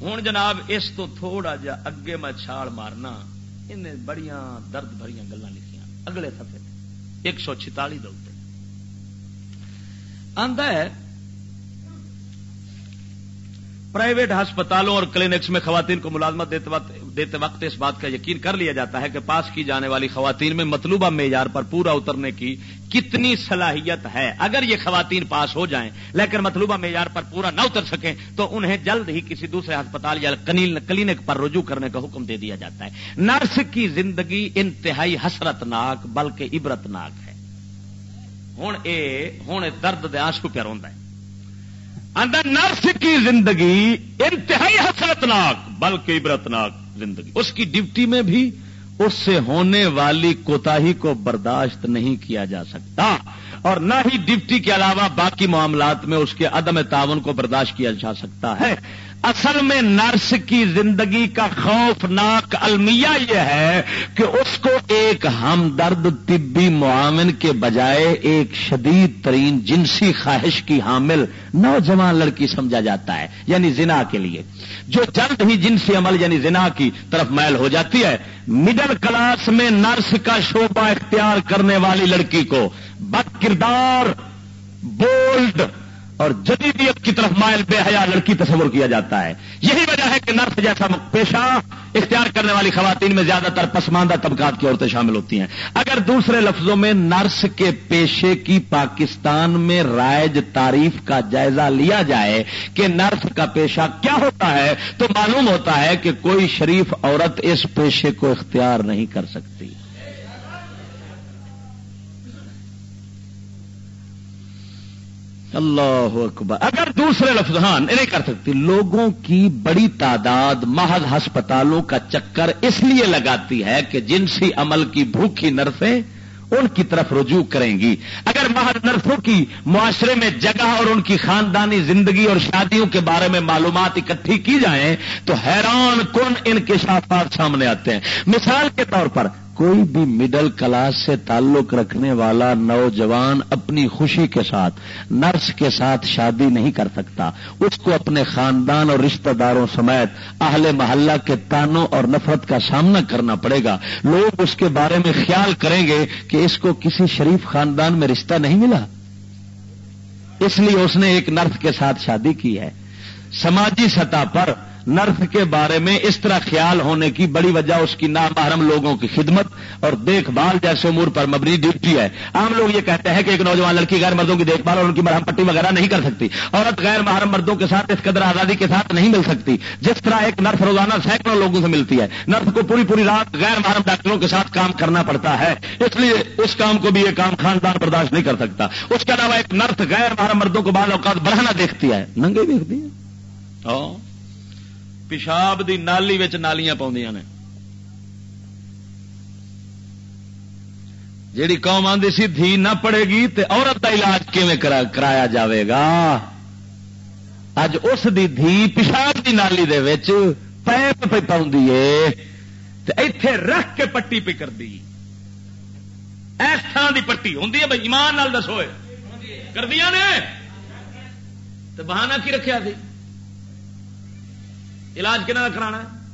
S1: ہوں جناب، اس تو تھوڑا جا اگے میں چھال مارنا ان بڑی درد بھری گلا لکھیاں۔ اگلے سفے ایک سو چالی دے ہے، پرائیویٹ ہسپتالوں اور کلینکس میں خواتین کو ملازمت دیتے وقت دیتے وقت اس بات کا یقین کر لیا جاتا ہے کہ پاس کی جانے والی خواتین میں مطلوبہ معیار پر پورا اترنے کی کتنی صلاحیت ہے؟ اگر یہ خواتین پاس ہو جائیں، لیکن مطلوبہ معیار پر پورا نہ اتر سکیں، تو انہیں جلد ہی کسی دوسرے ہسپتال یا کلینک پر رجوع کرنے کا حکم دے دیا جاتا ہے۔ نرس کی زندگی انتہائی حسرت ناک بلکہ عبرت ناک ہے۔ ہوں اے ہوں درد دے آنسو پہ روا ہے۔ اندر نرس کی زندگی انتہائی حسرت ناک بلکہ عبرت ناک زندگی۔ اس کی ڈیوٹی میں بھی اس سے ہونے والی کوتا کو برداشت نہیں کیا جا سکتا اور نہ ہی ڈپٹی کے علاوہ باقی معاملات میں اس کے عدم تعاون کو برداشت کیا جا سکتا ہے۔ اصل میں نرس کی زندگی کا خوفناک المیہ یہ ہے کہ اس کو ایک ہمدرد طبی معاون کے بجائے ایک شدید ترین جنسی خواہش کی حامل نوجوان لڑکی سمجھا جاتا ہے یعنی زنا کے لیے۔ جو جلد ہی جنسی عمل یعنی زنا کی طرف میل ہو جاتی ہے، مڈل کلاس میں نرس کا شعبہ اختیار کرنے والی لڑکی کو بد کردار، بولڈ اور جدیدیت کی طرف مائل بے حیا لڑکی تصور کیا جاتا ہے۔ یہی وجہ ہے کہ نرس جیسا پیشہ اختیار کرنے والی خواتین میں زیادہ تر پسماندہ طبقات کی عورتیں شامل ہوتی ہیں۔ اگر دوسرے لفظوں میں نرس کے پیشے کی پاکستان میں رائج تعریف کا جائزہ لیا جائے کہ نرس کا پیشہ کیا ہوتا ہے، تو معلوم ہوتا ہے کہ کوئی شریف عورت اس پیشے کو اختیار نہیں کر سکتی۔ اللہ اکبر. اگر دوسرے لفظ ہاں نہیں کر سکتی. لوگوں کی بڑی تعداد محض ہسپتالوں کا چکر اس لیے لگاتی ہے کہ جنسی عمل کی بھوکی نرسیں ان کی طرف رجوع کریں گی. اگر محض نرسوں کی معاشرے میں جگہ اور ان کی خاندانی زندگی اور شادیوں کے بارے میں معلومات اکٹھی کی جائیں، تو حیران کن انکشافات سامنے آتے ہیں. مثال کے طور پر کوئی بھی مڈل کلاس سے تعلق رکھنے والا نوجوان اپنی خوشی کے ساتھ نرس کے ساتھ شادی نہیں کر سکتا۔ اس کو اپنے خاندان اور رشتہ داروں سمیت اہل محلہ کے تانوں اور نفرت کا سامنا کرنا پڑے گا۔ لوگ اس کے بارے میں خیال کریں گے کہ اس کو کسی شریف خاندان میں رشتہ نہیں ملا۔ اس لیے اس نے ایک نرس کے ساتھ شادی کی ہے۔ سماجی سطح پر نرس کے بارے میں اس طرح خیال ہونے کی بڑی وجہ اس کی نامحرم لوگوں کی خدمت اور دیکھ بھال جیسے امور پر مبنی ڈیوٹی ہے۔ عام لوگ یہ کہتے ہیں کہ ایک نوجوان لڑکی غیر مردوں کی دیکھ بھال اور ان کی مرہم پٹی وغیرہ نہیں کر سکتی۔ عورت غیر محرم مردوں کے ساتھ اس قدر آزادی کے ساتھ نہیں مل سکتی۔ جس طرح ایک نرس روزانہ سینکڑوں لوگوں سے ملتی ہے نرس کو پوری پوری رات غیر محرم ڈاکٹروں کے ساتھ کام کرنا پڑتا ہے۔ اس لیے اس کام کو بھی یہ کام خاندان برداشت نہیں کر سکتا۔ اس کے علاوہ ایک نرس غیر محرم مردوں کو بعض اوقات بڑھانا دیکھتی ہے۔ ننگے دیکھتی ہے۔ ہاں۔ پیشاب دی نالی نالیاں پاؤں نے۔ جیڑی قوم آدھی سی، دھی نہ پڑے گی تے عورت کا علاج کیون کرایا جاوے گا؟ اج اس دی دھی پیشاب دی نالی دے وچ پیپ پہ پاؤں ایتھے رکھ کے پٹی پہ کر دی دی پٹی ہوں بھائی ایمان نال دسو کر دیا نے؟ تو بہانا کی رکھا تھی علاج کہنا کرانا ہے؟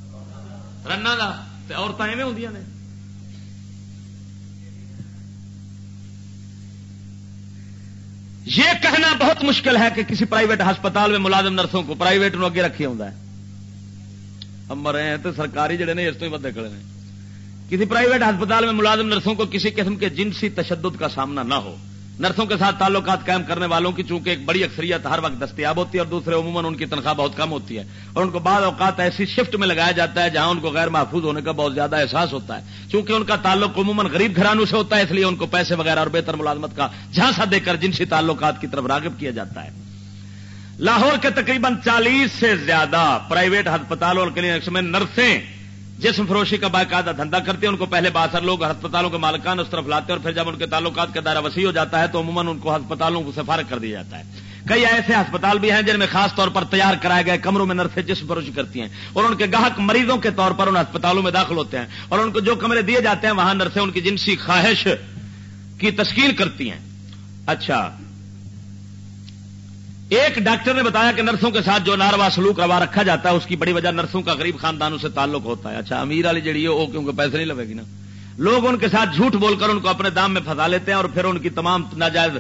S1: رن کا عورتیں ایویں ہوں نے۔ یہ کہنا بہت مشکل ہے کہ کسی پرائیویٹ ہسپتال میں ملازم نرسوں کو پرائیویٹ نو اگے رکھے ہوں امر رہے ہیں تو سرکاری جڑے نے اس تو ہی بدے کھڑے ہیں کسی پرائیویٹ ہسپتال میں ملازم نرسوں کو کسی قسم کے جنسی تشدد کا سامنا نہ ہو۔ نرسوں کے ساتھ تعلقات قائم کرنے والوں کی، چونکہ ایک بڑی اکثریت ہر وقت دستیاب ہوتی ہے اور دوسرے عموماً ان کی تنخواہ بہت کم ہوتی ہے اور ان کو بعض اوقات ایسی شفٹ میں لگایا جاتا ہے جہاں ان کو غیر محفوظ ہونے کا بہت زیادہ احساس ہوتا ہے۔ چونکہ ان کا تعلق عموماً غریب گھرانوں سے ہوتا ہے، اس لیے ان کو پیسے وغیرہ اور بہتر ملازمت کا جھانسا دے کر جنسی تعلقات کی طرف راغب کیا جاتا ہے۔ لاہور کے تقریباً چالیس سے زیادہ پرائیویٹ ہسپتالوں اور کلینکس میں نرسیں جسم فروشی کا باقاعدہ دھندا کرتے ہیں، ان کو پہلے باثر لوگ ہسپتالوں کے مالکان اس طرف لاتے ہیں اور پھر جب ان کے تعلقات کا دائرہ وسیع ہو جاتا ہے تو عموماً ان کو ہسپتالوں کو سفارت کر دیا جاتا ہے۔ کئی ایسے ہسپتال بھی ہیں جن میں خاص طور پر تیار کرائے گئے کمروں میں نرسیں جسم فروشی کرتی ہیں اور ان کے گاہک مریضوں کے طور پر ان ہسپتالوں میں داخل ہوتے ہیں اور ان کو جو کمرے دیے جاتے ہیں، وہاں نرسیں ان کی جنسی خواہش کی تشکیل کرتی ہیں۔ اچھا ایک ڈاکٹر نے بتایا کہ نرسوں کے ساتھ جو ناروا سلوک روا رکھا جاتا ہے، اس کی بڑی وجہ نرسوں کا غریب خاندانوں سے تعلق ہوتا ہے۔ اچھا امیر والی جڑی ہے، وہ کیونکہ پیسے نہیں لگے گی نا؟ لوگ ان کے ساتھ جھوٹ بول کر ان کو اپنے دام میں پھنسا لیتے ہیں اور پھر ان کی تمام ناجائز،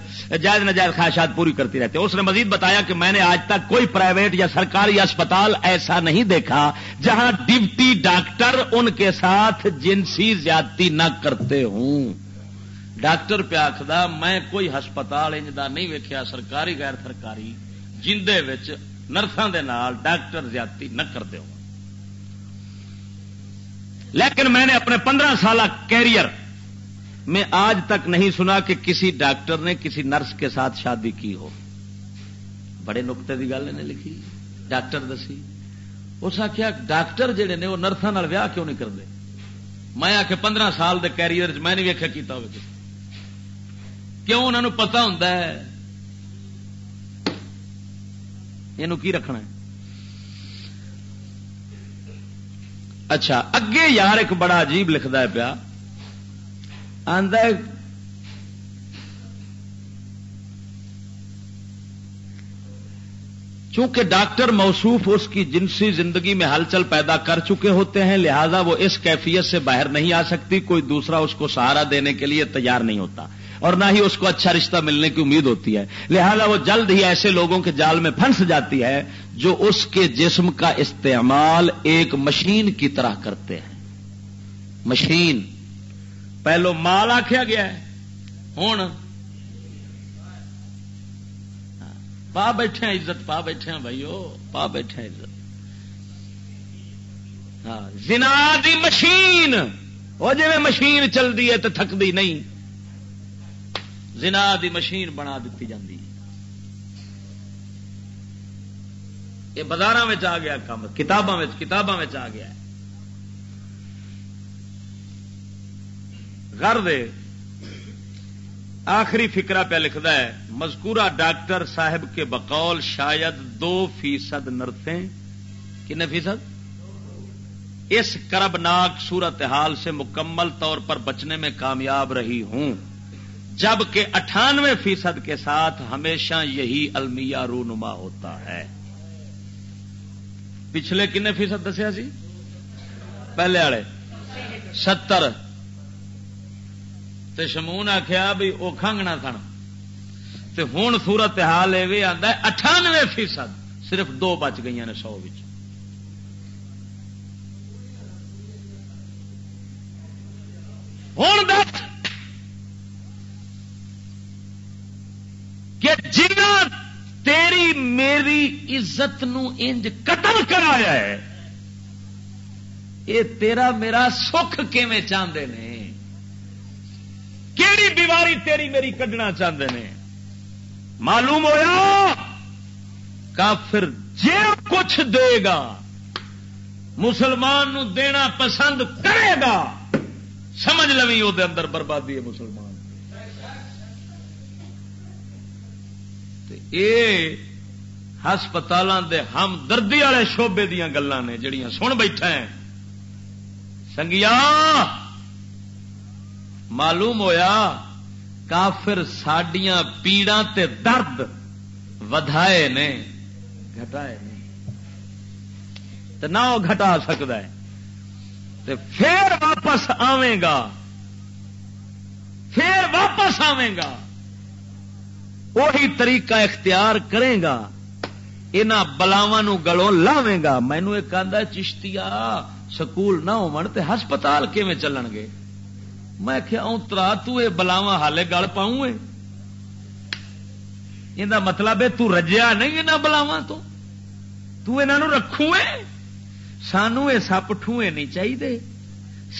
S1: جائز نجائز خواہشات پوری کرتی رہتے ہیں۔ اس نے مزید بتایا کہ میں نے آج تک کوئی پرائیویٹ یا سرکاری اسپتال ایسا نہیں دیکھا جہاں ڈپٹی ڈاکٹر ان کے ساتھ جنسی زیادتی نہ کرتے ہوں۔ ڈاکٹر پہ آخد میں کوئی ہسپتال انجدہ نہیں ویکیا سرکاری، غیر سرکاری، جندے نرساں ڈاکٹر زیادتی نہ کرتے ہو لیکن میں نے اپنے پندرہ سالہ کیریئر میں آج تک نہیں سنا کہ کسی ڈاکٹر نے کسی نرس کے ساتھ شادی کی ہو۔ بڑے نقطے کی گل نے لکھی، ڈاکٹر دسی۔ اس آخیا ڈاکٹر جہے نے، وہ نرساں ویاہ کیوں نہیں کرتے میں آ کے پندرہ سال دے کیریئر میں نہیں ویکیا کیتا ہو کیوں انہوں پتا ہوں یہ کی رکھنا ہے؟ اچھا اگے یار ایک بڑا عجیب لکھتا ہے پیا۔ چونکہ ڈاکٹر موصوف اس کی جنسی زندگی میں ہلچل پیدا کر چکے ہوتے ہیں، لہذا وہ اس کیفیت سے باہر نہیں آ سکتی، کوئی دوسرا اس کو سہارا دینے کے لیے تیار نہیں ہوتا۔ اور نہ ہی اس کو اچھا رشتہ ملنے کی امید ہوتی ہے۔ لہذا وہ جلد ہی ایسے لوگوں کے جال میں پھنس جاتی ہے جو اس کے جسم کا استعمال ایک مشین کی طرح کرتے ہیں۔ مشین۔ پہلو مال آخیا گیا ہے۔ ہوں پا بیٹھے ہیں عزت، پا بیٹھے ہیں بھائیو، پا بیٹھے ہیں عزت۔ ہاں زنا دی مشین۔ وہ جی مشین چلتی ہے تو تھکتی نہیں۔ زنا دی مشین بنا دیتی جاتی یہ بازار آ گیا کام کتاباں کتاباں آ گیا۔ گھر دے آخری فکرا پہ لکھتا ہے، مذکورہ ڈاکٹر صاحب کے بقول شاید دو فیصد نرسیں، کنے فیصد؟ اس کربناک صورت حال سے مکمل طور پر بچنے میں کامیاب رہی ہوں۔ جبکہ اٹھانوے فیصد کے ساتھ ہمیشہ یہی المیہ رونما ہوتا ہے۔ پچھلے کنے فیصد دسیا ہاں سی جی؟ پہلے والے۔ ستر۔ تو شمون آخیا بھی وہ کھانگنا سن ہوں سورت حال یہ آتا ہے، اٹھانوے فیصد صرف دو بچ گئی نے سو ہوں دس۔ کہ جنا تیری میری عزت نو انج قتل کرایا ہے، یہ تیرا میرا سکھ کیویں چاہتے نے؟ کیڑی بیماری تیری میری کڈنا چاہتے نے؟ معلوم ہوا کافر جی کچھ دے گا، مسلمان نو دینا پسند کرے گا، سمجھ لوی وہ اندر بربادی ہے مسلمان۔ ہسپتال دے ہم دردی والے شعبے دیا گلان نے جڑیاں سن بیٹھا ہے سنگیا، معلوم ہویا کافر سڈیا پیڑا تے درد ودائے نے، گھٹائے نے۔ نہ وہ گھٹا سکتا ہے۔ تے پھر واپس آئے گا۔ پھر واپس آئے گا۔ وہی طریقہ اختیار کرے گا ان بلاوا گلوں لاوے گا۔ مینو ایک آدھا چشتیا سکول نہ ہو ہسپتال کیون چلن گے؟ میں کیا اترا تلاوا ہالے گل پاؤں یہ مطلب ہے تجیا نہیں یہاں بلاوا تو۔ رکھو سانو یہ سپ ٹوئے نہیں چاہیے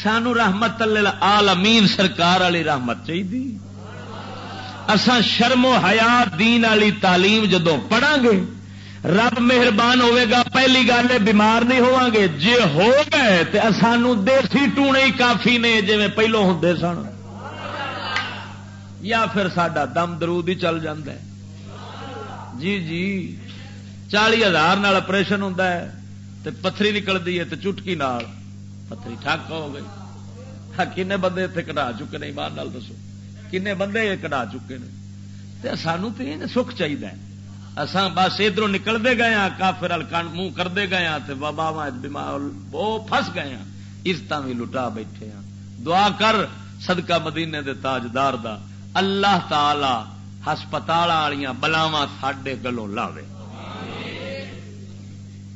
S1: سانو رحمت آل امین سرکار والی رحمت چاہیے اسان شرم و حیا دین والی تعلیم جدو پڑھا گے رب مہربان ہوئے گا، پہلی گل بیمار نہیں ہوا گے جی ہو گئے تو سانو دیسی ٹونے ہی کافی نے جی پہلو ہوں سن۔ یا پھر سڈا دم درود ہی چل ہے۔ جی جی چالی ہزار آپریشن ہوں تو پتھری نکلتی ہے تو چٹکی نال۔ پتھری ٹھک ہو گئی۔ کنے بندے اتنے کٹا چکے نہیں باہر دسو۔ کنے بندے کٹا چکے ہیں سانو تو یہ سکھ چاہیے اساں بس ادھر نکلتے گئے ہاں کافر منہ کرتے گئے ہاں تے بابا بیمار بہت فس گئے ہاں عزت بھی لٹا بیٹھے ہاں دعا کر صدقہ مدینے دے تاجدار دا اللہ تعالی ہسپتال والی بلاوا سڈے گلوں لاوے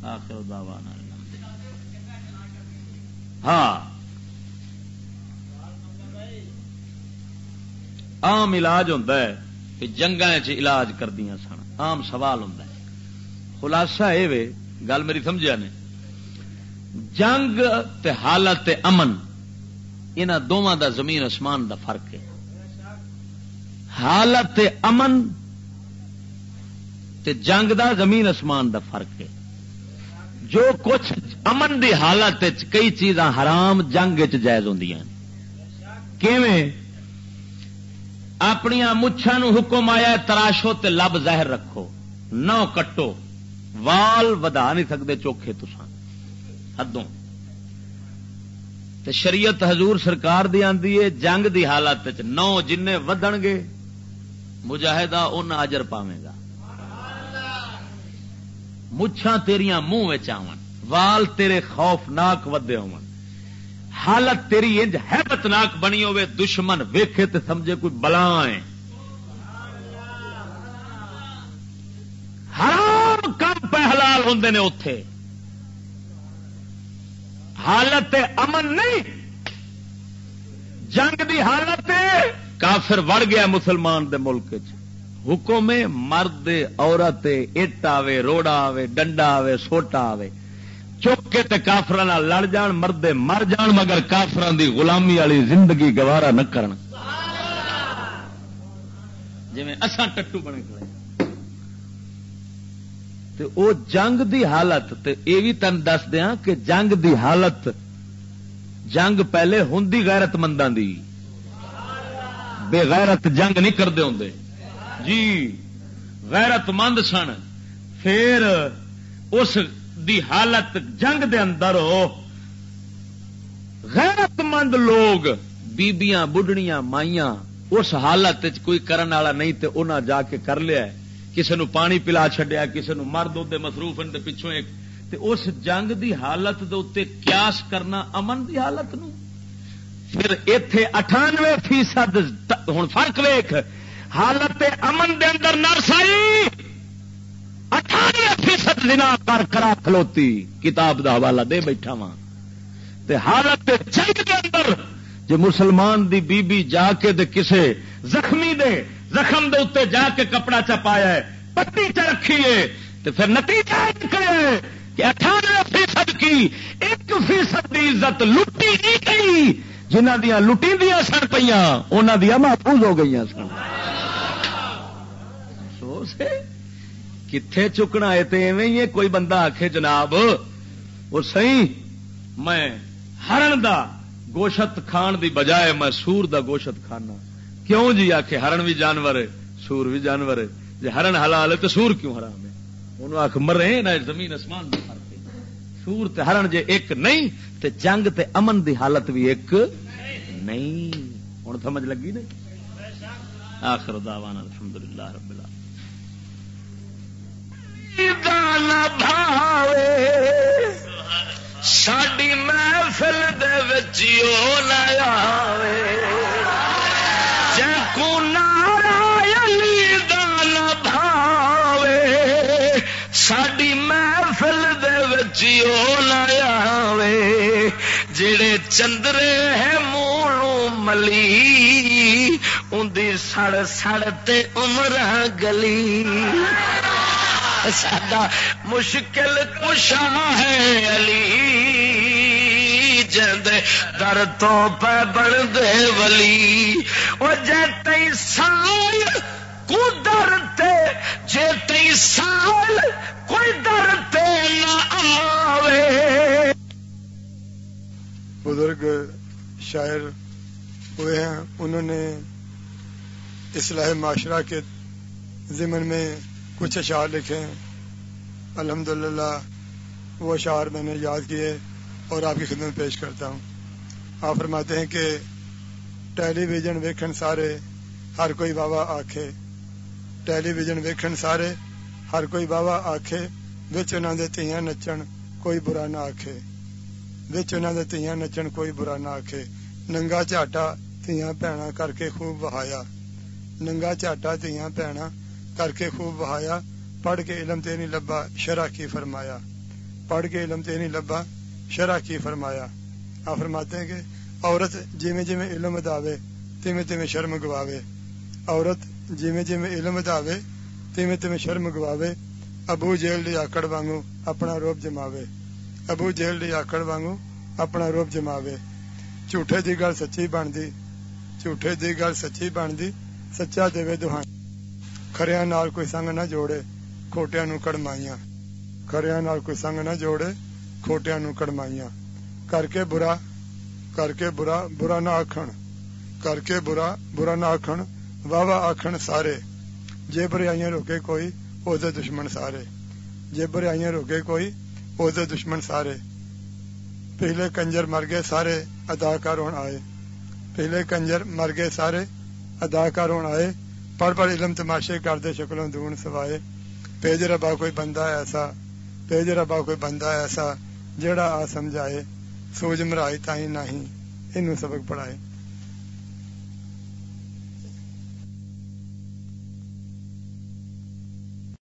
S1: آخر دعوانا ہاں عام علاج ہوتا ہے کہ جنگا علاج کردیا سن، عام سوال ہوتا ہے۔ خلاصہ یہ گل میری سمجھا نے؟ جنگ تے حالت تے امن ان دونوں دا زمین آسمان دا فرق ہے۔ حالت تے امن تے جنگ دا زمین آسمان دا فرق ہے۔ جو کچھ امن دی حالت کئی چیزاں حرام جنگ جائز ہوں اپنی مچھا حکم آیا تراشو تے لب زہر رکھو۔ نو کٹو۔ وال ودا نہیں سکتے چوکھے تسان حدوں۔ تے شریعت حضور سرکار دی آندی ہے، جنگ دی حالت نو جن ودن گے۔ مجاہدہ ان اجر پاوے گا۔ مچھا تیریاں منہ آن وال تیرے خوفناک ودے ہو حالت تیری انج ہیبتناک بنی ہوے دشمن ویکھے تے سمجھے کوئی بلا ہے۔ حرام کم پہ حلال ہوں نے اتے حالت امن نہیں۔ جنگ دی حالت کافر وڑ گیا مسلمان دے ملک چ حکم مرد، عورت اٹ آوے، روڑا آوے، ڈنڈا آوے، سوٹا آوے۔ چک کے تے کافر لڑ جان مرد مر جان، مگر کافران دی غلامی والی زندگی گوارا نہ کرن۔ جی اساں ٹٹو بنے کھڑے تے او جنگ دی حالت، تے اے بھی تن دس دیا کہ جنگ دی حالت، جنگ پہلے ہوں غیرت منداں دی۔ بے غیرت جنگ نہیں کرتے ہوں جی غیرت مند سن۔ پھر اس دی حالت جنگ دے اندر غیرت مند لوگ، بیبیاں بڑھڑیاں مائیاں، اس حالت کوئی کرن والا نہیں تے انہاں جا کے کر لیا کسی نو پانی پلا چڈیا کسی نو مرد دے مصروف ان دے پچھوں ایک۔ تے اس جنگ دی حالت دے اتنے قیاس کرنا امن دی حالت نو۔ پھر اتے اٹھانوے فیصد ہوں فرق ویخ حالت امن دے اندر نرسائی۔ اٹھانوے فیصد دنا کر کرا کھلوتی، کتاب دا حوالہ دے بیٹھا وا حالت جنگ دے اندر جی مسلمان دی بی بی جا کے دے کسے زخمی دے، زخم دے اتنے جا کے کپڑا چپایا ہے، پٹی چ رکھی ہے تو پھر نتیجہ نکلے کہ اٹھانوے فیصد کی ایک فیصد کی عزت لٹی نہیں گئی۔ جنہ دیا لٹی دیا سن پہ انہوں دیا محفوظ ہو گئی سن۔ افسوس ہے۔ کتنے چکنا ہے تو ایویں ہی کوئی بندہ آخے جناب، وہ سی میں ہرن دا گوشت کھان دی بجائے میں سور دا گوشت کھانا۔ کیوں جی آخ ہرن بھی جانور ہے، سور بھی جانور ہے۔ جی ہرن حلال ہے تو سور کیوں حرام ہے؟ انہوں آخ مرے نہ زمین آسمان سور تے ہرن جے ایک نہیں، تے جنگ تے امن دی حالت بھی ایک نہیں۔ ہوں سمجھ لگی نہیں آخر دعوانا الحمدللہ رب
S2: بھاوے۔ ساڈی محفل دے وچیو نہ آوے۔ جے نارائن دان بھاوے، ساڈی محفل دے وچیو نہ آوے۔ جڑے چندرے ہے مولو ملی اندی سڑ سڑ تے عمر گلی۔ سادہ مشکل کشا ہے علی۔ جد در تو پہ بڑ دے ولی۔ وہ جے سال کو ڈرتے جے تی سال کوئی ڈرتے نہ آوے۔
S3: بزرگ شاعر ہوئے ہیں، انہوں نے اصلاح معاشرہ کے ضمن میں کچھ اشعار لکھے ہیں۔ الحمدللہ، وہ اشعار میں نے یاد کیے اور آپ کی خدمت پیش کرتا ہوں۔ آپ فرماتے ہیں کہ ٹیلی ویژن ویکھن سارے، ہر کوئی بابا آکھے ٹیلی ویژن ویکھن سارے، ہر کوئی باوا آکھے وچ انہاں دے تیاں نچن کوئی برا نہ آکھے وچ انہاں دے تیاں نچن کوئی برا نہ آکھے ننگا چاٹا تیاں پینا کر کے خوب بہایا ننگا چاٹا تیاں پینا کر کے خوب بہایا، پڑھ کے علم تے نہیں لبا شرع کی فرمایا۔ پڑھ کے علم تے نہیں لبا شرع کی فرمایا۔ آپ فرماتے ہیں کہ عورت جیویں جیویں علم اداوے تیویں تیویں شرم گواوے۔ عورت جیویں جیویں علم اداوے تیویں تیویں شرم گواوے۔ ابو جیل دی آکڑ وانگو اپنا روپ جماوے۔ ابو جیل دی آکڑ وانگو اپنا روپ جماوے۔ جھوٹے دی گل سچی بندی جھوٹے دی گل سچی بندی سچا دے دہائی خریاں نال کوئی سنگ نہ جوڑے کھوٹیاں نو کڑمائیاں خریاں نال کوئی سنگ نہ جوڑے کھوٹیاں نو کڑمائیاں کر کے برا کر کے برا برا نہ آکھن کر کے برا برا نہ آکھن واہ واہ آکھن سارے جے برائیاں روکے کوئی او دے دشمن سارے جے برائیاں روکے کوئی او دے دشمن سارے پہلے کنجر مر گئے سارے اداکار ہون آئے پہلے کنجر مر گئے سارے اداکار ہون آئے پڑھ پڑھ علم تماشے کردے شکلوں دون سوائے۔ پیج ربا کوئی بندہ ایسا پیج ربا کوئی بندہ ایسا جیڑا آ سمجھائے، سوج مرائی تھی نہیں انہوں سبق پڑھائے۔